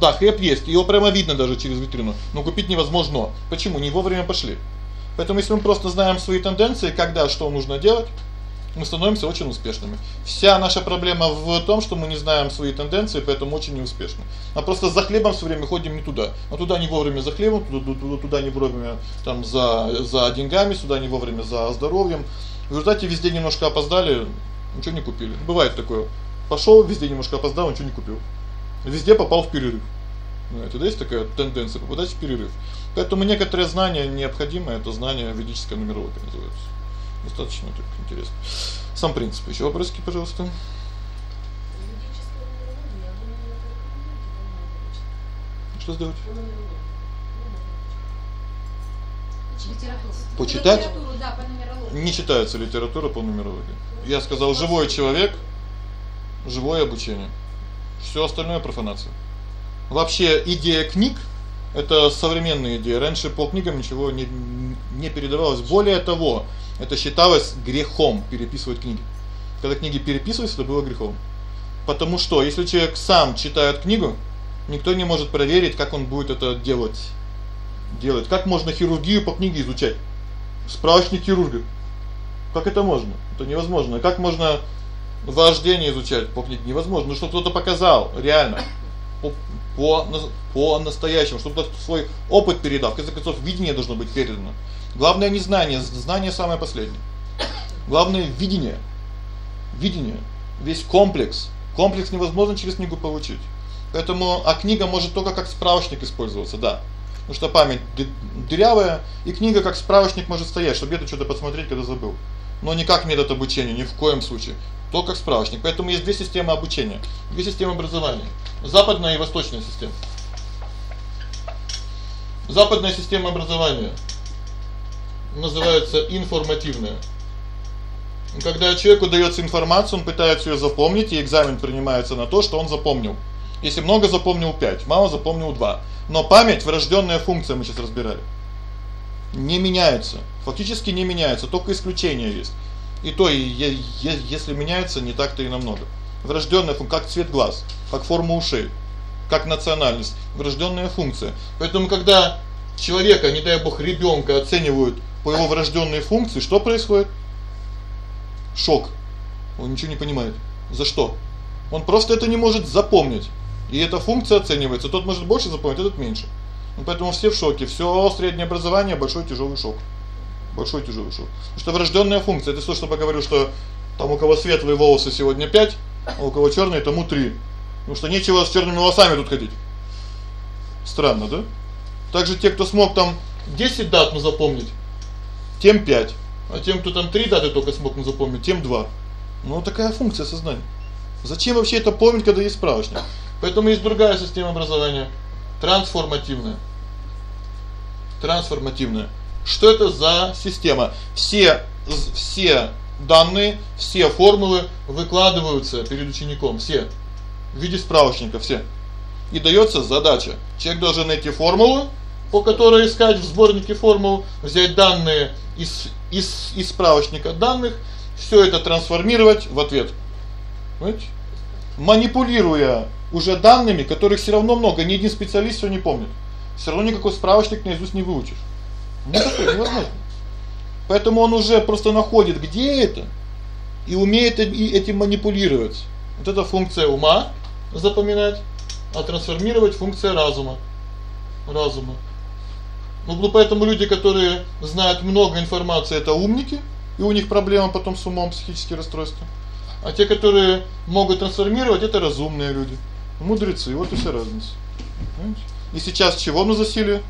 Да, хлеб есть, его прямо видно даже через витрину, но купить невозможно. Почему? Не вовремя пошли. Поэтому если мы просто знаем свои тенденции, когда что нужно делать, мы становимся очень успешными. Вся наша проблема в том, что мы не знаем свои тенденции, поэтому очень неуспешны. А просто за хлебом всё время ходим не туда. А туда не вовремя за хлебом, туда туда, туда не вовремя там за за деньгами, сюда не вовремя за здоровьем. В результате везде немножко опоздали, ничего не купили. Бывает такое. Пошёл, везде немножко опоздал, ничего не купил. Везде попал в перерыв. Ну, это есть такая тенденция попадать в перерыв. Поэтому некоторые знания необходимы, это знания ведической нумерологии называется достаточно так интересно. Сам принцип. Ещё вопросы, пожалуйста. Что сделать? Почитать? Не читается литература по нумерологии. Я сказал живой человек, живое обучение. Всё остальное профанация. Вообще идея книг это современная идея. Раньше по книгам ничего не не передавалось. Более того, это считалось грехом переписывать книги. Когда книги переписывались, это было грехом. Потому что если человек сам читает книгу, никто не может проверить, как он будет это делать. Делать. Как можно хирургию по книге изучать? Справочник хирурга. Как это можно? Это невозможно. Как можно вождение изучать по книге? Невозможно. Ну что кто-то показал, реально. По по по настоящему, чтобы свой опыт передал. В конце концов, видение должно быть передано. Главное не знание, знание самое последнее. Главное видение. Видение. Весь комплекс. Комплекс невозможно через книгу получить. Поэтому а книга может только как справочник использоваться, да. Потому что память дырявая, и книга как справочник может стоять, чтобы где-то что-то посмотреть, когда забыл. Но не как метод обучения ни в коем случае, только как справочник. Поэтому есть две системы обучения, две системы образования: западная и восточная система. Западная система образования называется информативная. Когда человеку даётся информация, он пытается её запомнить, и экзамен принимается на то, что он запомнил. Если много запомнил 5, мало запомнил 2. Но память врождённая функция, мы сейчас разбирали. Не меняется. Фактически не меняется, только исключения есть. И то и если меняется, не так-то и намного. Врождённая функция, как цвет глаз, как форма ушей, как национальность, врождённая функция. Поэтому когда человека, не дай бог, ребёнка оценивают по его врождённой функции, что происходит? Шок. Он ничего не понимает. За что? Он просто это не может запомнить. И эта функция оценивается. Тот может больше запомнить, этот меньше. Ну поэтому все в шоке. Всё среднее образование большой тяжелый шок. Большой тяжелый шок. Потому что врождённая функция. Это то, что поговорю, что там у кого светлые волосы сегодня 5, а у кого чёрные тому 3. Потому что нечего с чёрными волосами тут ходить. Странно, да? Также те, кто смог там 10 дат ну запомнить, тем 5. А тем, кто там 3 даты только смог ну запомнить, тем 2. Ну такая функция сознания. Зачем вообще это помнить, когда есть справочник? Поэтому есть другая система образования трансформативная. Трансформативная. Что это за система? Все все данные, все формулы выкладываются перед учеником, все в виде справочника, все. И даётся задача. Человек должен найти формулу, по которой искать в сборнике формул, взять данные из из из справочника данных, всё это трансформировать в ответ. Понимаете? Манипулируя уже данными, которых всё равно много, ни один специалист всё не помнит. Всё равно никакой справочник наизусть не выучишь. Ну такое невозможно. Поэтому он уже просто находит, где это и умеет этим манипулировать. Вот это функция ума запоминать, а трансформировать функция разума. Разума. Ну, поэтому люди, которые знают много информации это умники, и у них проблема потом с умом, психические расстройства. А те, которые могут трансформировать это разумные люди. Мудрецы, вот и вся разница. Понимаете? И сейчас чего мы засели?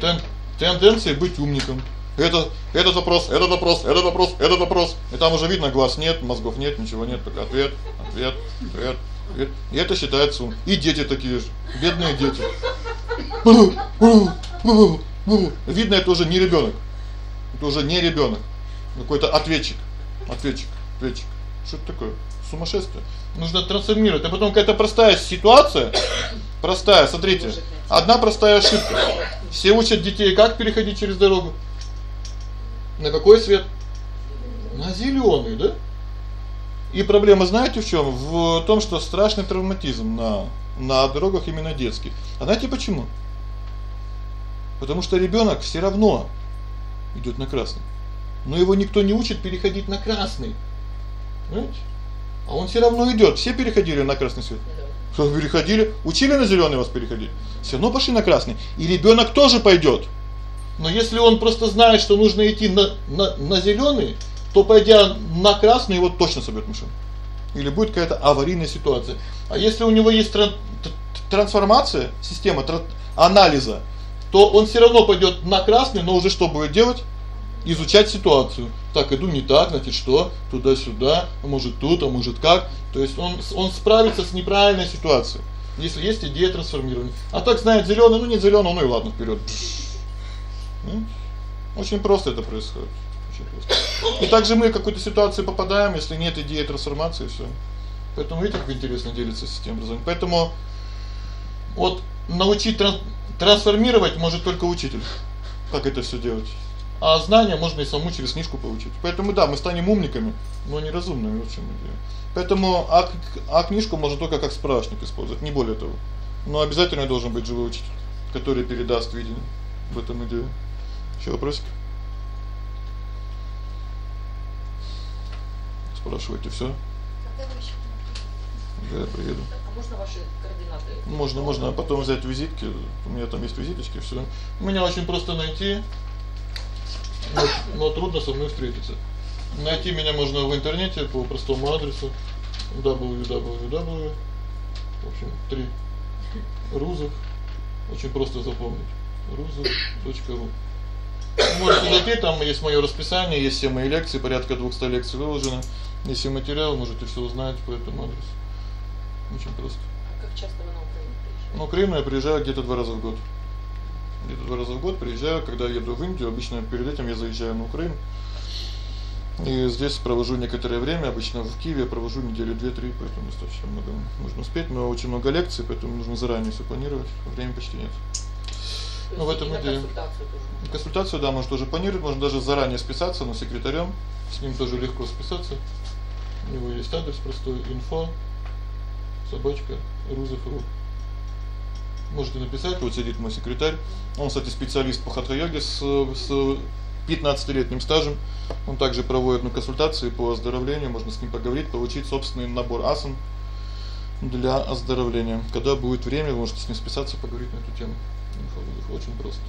Тен тенденции быть умником. Это этот вопрос, этот вопрос, этот вопрос, этот вопрос. И там уже видно глаз нет, мозгов нет, ничего нет, только ответ, ответ, ответ. И это считается. И дети такие же, бедные дети. Видно, это уже не ребёнок. Это уже не ребёнок. Какой-то ответчик. Ответчик, ответчик. Что это такое? Сумасшествие. Нужно трансформировать. А потом какая-то простая ситуация, простая, смотрите. Одна простая ошибка. Все учат детей как переходить через дорогу. На какой свет? На зелёный, да? И проблема, знаете, в чём? В том, что страшный травматизм на на дорогах именно детских. А знаете почему? Потому что ребёнок всё равно идёт на красный. Но его никто не учит переходить на красный. Понимаете? А он всё равно идёт. Все переходили на красный свет. Что переходили? Учили на зелёный вас переходить. Всё равно пошли на красный. И ребёнок тоже пойдёт. Но если он просто знает, что нужно идти на на на зелёный, то пойдя на красный, его точно собьёт машина. Или будет какая-то аварийная ситуация. А если у него есть тран трансформация, система анализа, то он всё равно пойдёт на красный, но уже что будет делать? Изучать ситуацию. Так, иду не так, значит, что? Туда-сюда, а может тут, а может как? То есть он он справится с неправильной ситуацией. Если есть идея трансформирования. А так знает зелёный, ну не зелёный, ну и ладно, вперёд. Очень просто это происходит. И также мы в какую-то ситуацию попадаем, если нет идеи трансформации, всё. Поэтому видите, как интересно делится система образования. Поэтому вот научить тран трансформировать может только учитель. Как это всё делать? А знания можно и самому через книжку получить. Поэтому да, мы станем умниками, но не разумными в чём идея. Поэтому а а книжку можно только как справочник использовать, не более того. Но обязательно должен быть живой учитель, который передаст видение в этом идее. Ещё вопросик? Спрашивайте всё. Когда вы ещё Да, я приеду. А можно ваши координаты? Можно, можно, а потом взять визитки. У меня там есть визиточки, всё. Меня очень просто найти. Но, но трудно со мной встретиться. Найти меня можно в интернете по простому адресу www. В общем, 3 Рузов Очень просто запомнить. ruzu.ru. Можете зайти, там есть моё расписание, есть все мои лекции, порядка 200 лекций выложено. Если материал, можете всё узнать по этому адресу. Очень просто. А как часто вы на Украину приезжаете? На Украину я приезжаю где-то два раза в год. Где-то два раза в год приезжаю, когда еду в Индию, обычно перед этим я заезжаю на Украину. И здесь провожу некоторое время, обычно в Киеве провожу недели 2-3, поэтому достаточно много нужно успеть, но очень много лекций, поэтому нужно заранее всё планировать, времени почти нет. Ну в этом идея. Консультацию тоже. Консультацию, да, можно тоже планировать, можно даже заранее списаться, но секретарем, с ним тоже легко списаться. У него есть адрес простой info собачка ruzef.ru. Можете написать, вот сидит мой секретарь. Он, кстати, специалист по хатха-йоге с с 15-летним стажем. Он также проводит ну консультации по оздоровлению, можно с ним поговорить, получить собственный набор асан для оздоровления. Когда будет время, можете с ним списаться, поговорить на эту тему. Очень просто.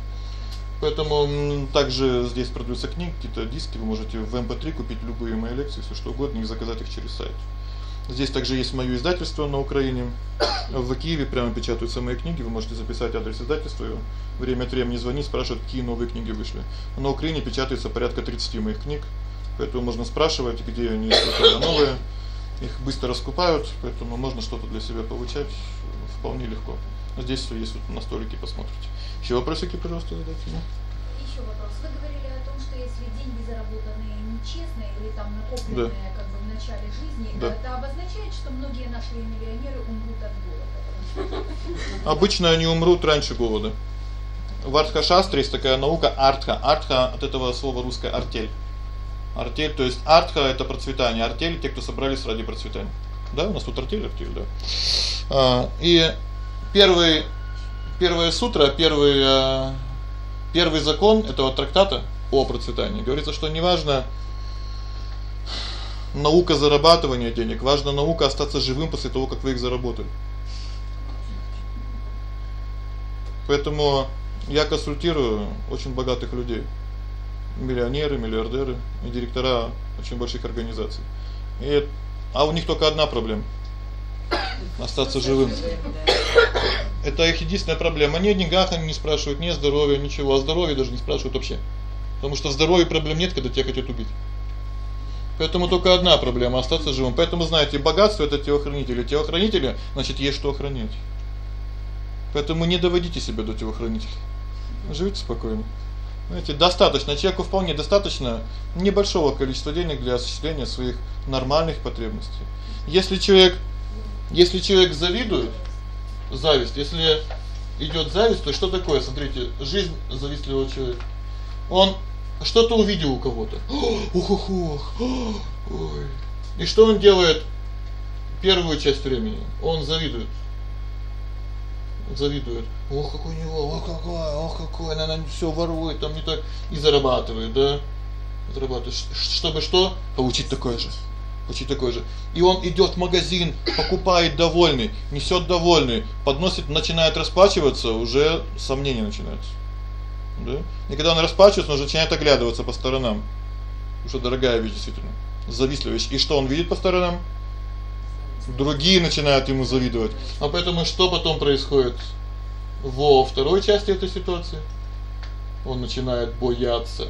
Поэтому также здесь продаются книги, какие-то диски, вы можете в MP3 купить любые мои лекции, всё что угодно и заказать их через сайт. Здесь также есть моё издательство на Украине. В Киеве прямо печатаются мои книги, вы можете записать адрес издательства. Время от времени звонить, спрашивать, какие новые книги вышли. На Украине печатается порядка 30 моих книг, поэтому можно спрашивать, где они новые. Их быстро раскупают, поэтому можно что-то для себя получать вполне легко. Здесь всё есть вот на столике, посмотрите. Ещё вопросы какие, пожалуйста, задайте. Ещё вопрос. Вы говорили о том, что если деньги заработанные нечестно или там накопленные да. как бы в начале жизни, да. это обозначает, что многие наши миллионеры умрут от голода. *laughs* Обычно они умрут раньше голода. В Артха-шастре есть такая наука артха. Артха от этого слова русское артель. Артель, то есть артха это процветание, артель те, кто собрались ради процветания. Да, у нас тут артель, артель, да. А, и первый первая сутра, первый э, первый закон этого трактата о процветании говорится, что неважно наука зарабатывания денег, важна наука остаться живым после того, как вы их заработали. Поэтому я консультирую очень богатых людей. Миллионеры, миллиардеры и директора очень больших организаций. И а у них только одна проблема остаться живым. Это их единственная проблема. Ни о они не спрашивают, ни о здоровье, ничего, о здоровье даже не спрашивают вообще. Потому что в здоровье проблем нет, когда тебя хотят убить. Поэтому только одна проблема остаться живым. Поэтому знаете, богатство это телохранители, телохранители, значит, есть что охранять. Поэтому не доводите себя до телохранителей. Живите спокойно. Знаете, достаточно человеку вполне достаточно небольшого количества денег для осуществления своих нормальных потребностей. Если человек если человек завидует, зависть, если идёт зависть, то что такое? Смотрите, жизнь завистливого человека. Он что-то увидел у кого-то. Ух, ух, ух. Ой. И что он делает первую часть времени? Он завидует. Завидует. Ох, какой у него, ох, какой, ох, какой, она всё ворует, там не так и зарабатывает, да? Зарабатывает, чтобы что? Получить такое же почти такой же. И он идёт в магазин, покупает довольный, несёт довольный, подносит, начинает расплачиваться, уже сомнения начинаются. Да? И когда он расплачивается, он уже начинает оглядываться по сторонам. Уже дорогая вещь действительно. Завистливая. И что он видит по сторонам? Другие начинают ему завидовать. А поэтому что потом происходит? Во второй части этой ситуации он начинает бояться.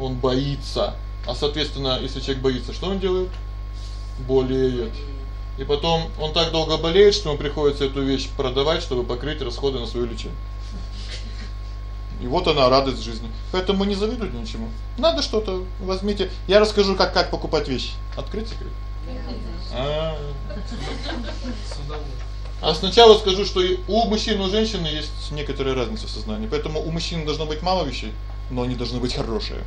Он боится а соответственно, если человек боится, что он делает? Болеет. И потом он так долго болеет, что ему приходится эту вещь продавать, чтобы покрыть расходы на своё лечение. И вот она радость жизни. Поэтому не завидуйте ничему. Надо что-то возьмите. Я расскажу, как как покупать вещи. Открыть секрет. А. А сначала скажу, что и у мужчин и у женщины есть некоторая разница в сознании. Поэтому у мужчин должно быть мало вещей, но они должны быть хорошие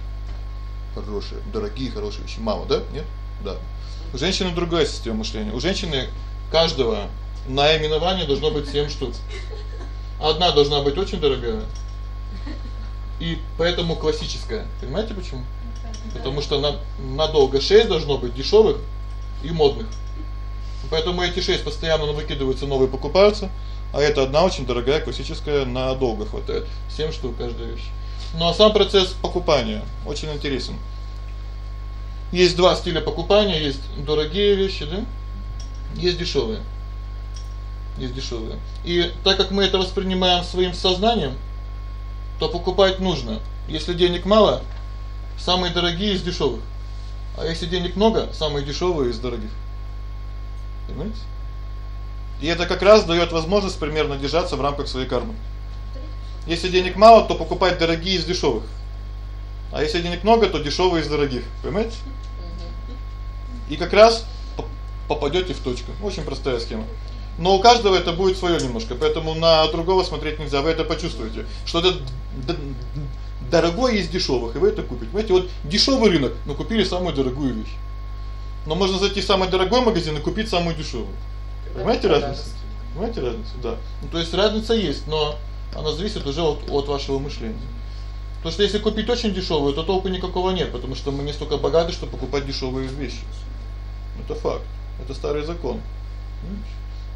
хорошие, дорогие, хорошие вещи. Мало, да? Нет? Да. У женщины другая система мышления. У женщины каждого наименования должно быть 7 штук. Одна должна быть очень дорогая. И поэтому классическая. Понимаете почему? Потому что на надолго 6 должно быть дешёвых и модных. Поэтому эти 6 постоянно выкидываются, новые покупаются, а это одна очень дорогая классическая надолго хватает. 7 штук каждая вещь. Ну а сам процесс покупания очень интересен. Есть два стиля покупания, есть дорогие вещи, да? Есть дешёвые. есть дешёвые. И так как мы это воспринимаем своим сознанием, то покупать нужно. Если денег мало, самые дорогие из дешёвых. А если денег много, самые дешёвые из дорогих. Понимаете? И это как раз даёт возможность примерно держаться в рамках своей кармы. Если денег мало, то покупать дорогие из дешёвых. А если денег много, то дешёвые из дорогих. Понимаете? И как раз попадёте в точку. Очень простая схема. Но у каждого это будет своё немножко, поэтому на другого смотреть нельзя. Вы это почувствуете, что это дорогое из дешёвых, и вы это купите. Понимаете, вот дешёвый рынок, но купили самую дорогую вещь. Но можно зайти в самый дорогой магазин и купить самую дешёвую. Понимаете разницу? Понимаете разницу? Да. Ну то есть разница есть, но она зависит уже от от вашего мышления. То что если купить очень дешёвую, то толку никакого нет, потому что мы не столько богаты, чтобы покупать дешёвые вещи. Это факт. Это старый закон.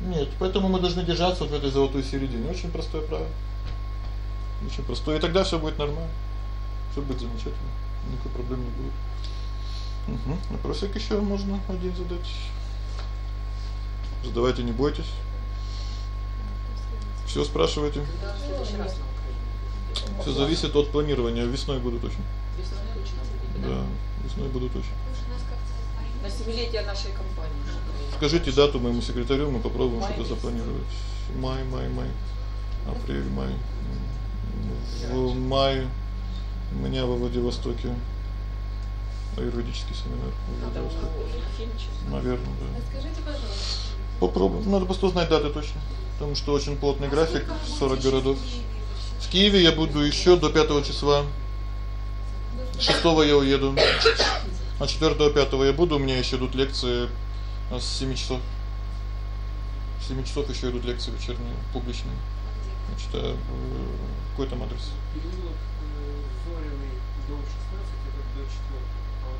Нет, поэтому мы должны держаться вот в этой золотой середине. Очень простое правило. Очень простое, и тогда всё будет нормально. Всё будет замечательно. Никакой проблем не будет. Угу. Вопросик ещё можно один задать. Задавайте, не бойтесь. Всё спрашивайте. Всё зависит от планирования. Весной буду точно. Весной точно. Да, весной буду точно. На семилетие нашей компании. Скажите дату моему секретарю, мы попробуем что-то запланировать. Май, май, май. Апрель, май. В мае у меня во Владивостоке юридический семинар. Надо Наверное, да. Скажите, пожалуйста. Попробуем. Надо просто знать даты точно. Потому что очень плотный график, 40 городов. В Киеве я буду ещё до 5 числа. 6 я уеду. А 4-5 я буду, у меня ещё идут лекции с 7 часов. С 7 часов ещё идут лекции вечерние, публичные. Значит, э, какой там адрес? Переулок Зориный, дом 16, это до 4 а вот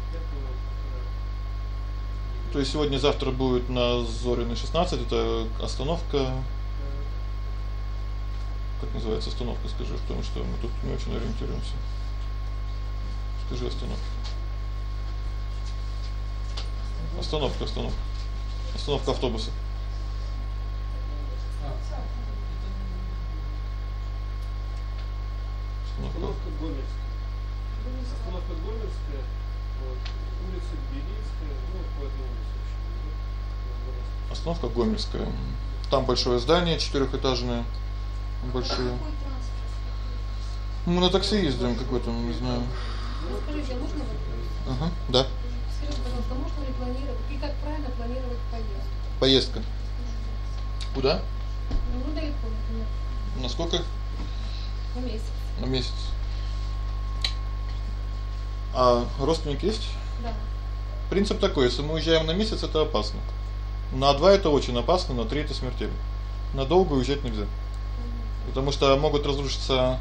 5 То есть сегодня завтра будет на Зориной 16, это остановка как называется остановка, скажи, потому что мы тут не очень ориентируемся. Скажи остановка. Остановка, остановка. Остановка автобуса. Остановка Гомельская. Остановка Гомельская, вот, улица Берийская, ну, по этой улице, в Остановка Гомельская. Там большое здание четырехэтажное, большое. Мы на такси ездим какой-то, не знаю. Скажите, а можно вот Ага, да. Скажите, пожалуйста, можно ли планировать и как правильно планировать поездку? Поездка. Куда? Ну, далеко, например, На сколько? на месяц. На месяц. А родственник есть? Да. Принцип такой: если мы уезжаем на месяц, это опасно. На два это очень опасно, на три это смертельно. Надолго уезжать нельзя. Потому что могут разрушиться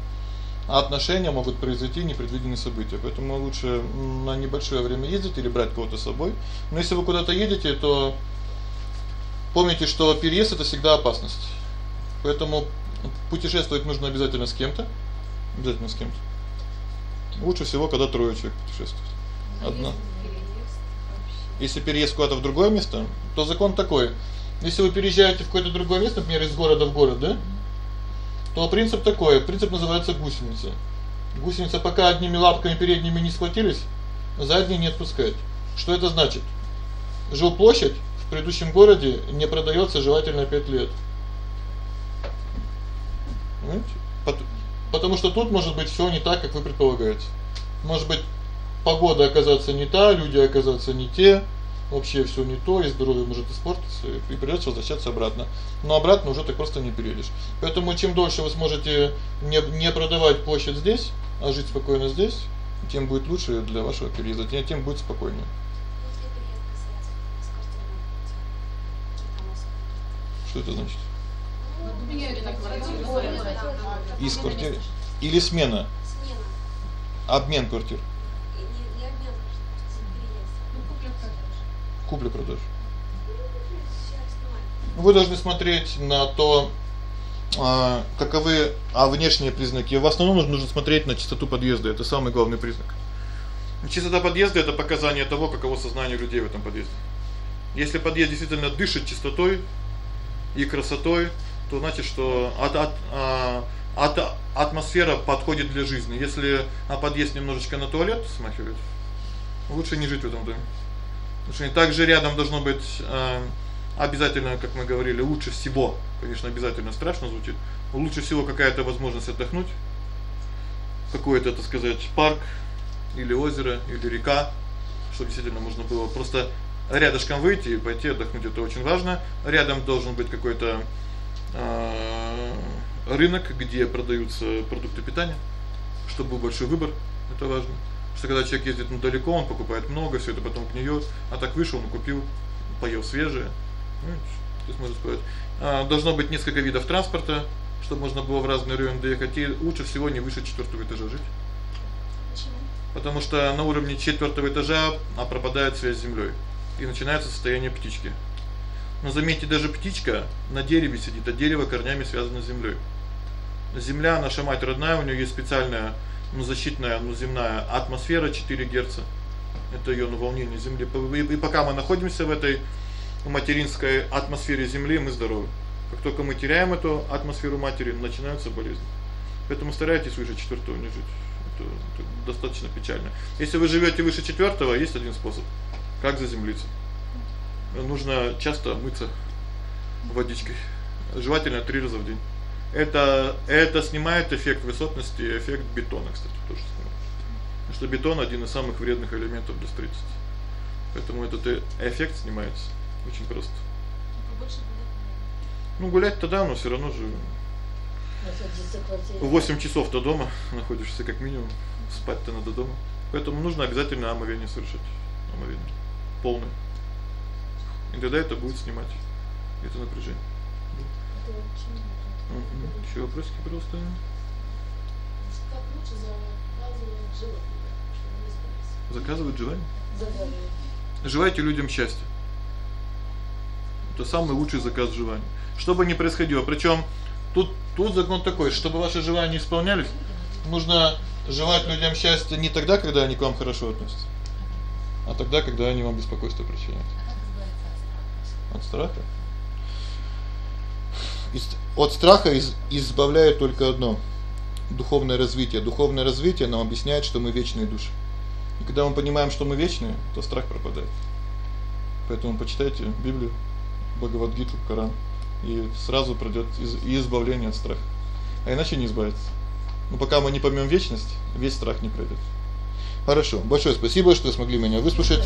отношения, могут произойти непредвиденные события. Поэтому лучше на небольшое время ездить или брать кого-то с собой. Но если вы куда-то едете, то помните, что переезд это всегда опасность. Поэтому путешествовать нужно обязательно с кем-то. Обязательно с кем-то. Лучше всего, когда трое человек путешествует. Одна. Если переезд куда-то в другое место, то закон такой: если вы переезжаете в какое-то другое место, например, из города в город, да? То принцип такой, принцип называется гусеница. Гусеница пока одними лапками передними не схватились, задние не отпускать. Что это значит? Жилплощадь в предыдущем городе не продаётся желательно 5 лет. Понимаете? Потому что тут может быть всё не так, как вы предполагаете. Может быть, погода оказаться не та, люди оказаться не те, вообще всё не то, и здоровье может испортиться, и придётся возвращаться обратно. Но обратно уже так просто не переедешь. Поэтому чем дольше вы сможете не не продавать площадь здесь, а жить спокойно здесь, тем будет лучше для вашего переезда, тем будет спокойнее. Что это значит? Из квартиры или смена? Смена. Обмен квартир. И не, не обмен, переезд. Ну, Купля-продажа. Сейчас снимаю. Вы должны смотреть на то, а каковы а внешние признаки. В основном нужно смотреть на чистоту подъезда, это самый главный признак. Чистота подъезда это показание того, каково сознание людей в этом подъезде. Если подъезд действительно дышит чистотой, и красотой, то значит, что от от а, от атмосфера подходит для жизни. Если а подъезд немножечко на туалет смахивает, лучше не жить в этом доме. Что также рядом должно быть э обязательно, как мы говорили, лучше всего, конечно, обязательно страшно звучит. Лучше всего какая-то возможность отдохнуть. Какой-то, так сказать, парк или озеро, или река, чтобы действительно можно было просто рядышком выйти и пойти отдохнуть это очень важно. Рядом должен быть какой-то э рынок, где продаются продукты питания, чтобы был большой выбор. Это важно. Что когда человек ездит ну далеко, он покупает много, всё это потом к неё, а так вышел, он купил, поел свежее. Ну, то есть можно сказать, а должно быть несколько видов транспорта, чтобы можно было в разные районы доехать, и лучше всего не выше четвёртого этажа жить. Почему? Потому что на уровне четвёртого этажа а пропадает связь с землёй, и начинается состояние птички. Но заметьте, даже птичка на дереве сидит, а дерево корнями связано с землёй. Земля наша мать родная, у неё есть специальная, ну, защитная, ну, земная атмосфера 4 Гц. Это её волнение земли. И пока мы находимся в этой материнской атмосфере земли, мы здоровы. Как только мы теряем эту атмосферу матери, начинаются болезни. Поэтому старайтесь выше четвёртого не жить. Это, это достаточно печально. Если вы живёте выше четвёртого, есть один способ как заземлиться. Нужно часто мыться водичкой. Желательно 3 раза в день. Это это снимает эффект высотности, эффект бетона, кстати, тоже снимает. Потому что бетон один из самых вредных элементов для строительства. Поэтому этот э, эффект снимается очень просто. Ну гулять тогда, но всё равно же 8 часов-то дома находишься как минимум. Спать-то надо дома. Поэтому нужно обязательно омовение совершать. Омовение полное. И тогда это будет снимать это напряжение. Это Угу. Ещё вопросы, пожалуйста. Как лучше заказывать желание, Заказывать желание? Заказывать. Желайте людям счастья. Это самый лучший заказ желаний. Что бы ни происходило, причём тут тут закон такой, чтобы ваши желания исполнялись, нужно желать людям счастья не тогда, когда они к вам хорошо относятся, а тогда, когда они вам беспокойство причиняют. От страха? От страха из, избавляет только одно духовное развитие. Духовное развитие нам объясняет, что мы вечные души. И когда мы понимаем, что мы вечные, то страх пропадает. Поэтому почитайте Библию, Бхагавад-гиту, Коран, и сразу пройдёт из, избавление от страха. А иначе не избавиться. Но пока мы не поймём вечность, весь страх не пройдёт. Хорошо. Большое спасибо, что смогли меня выслушать.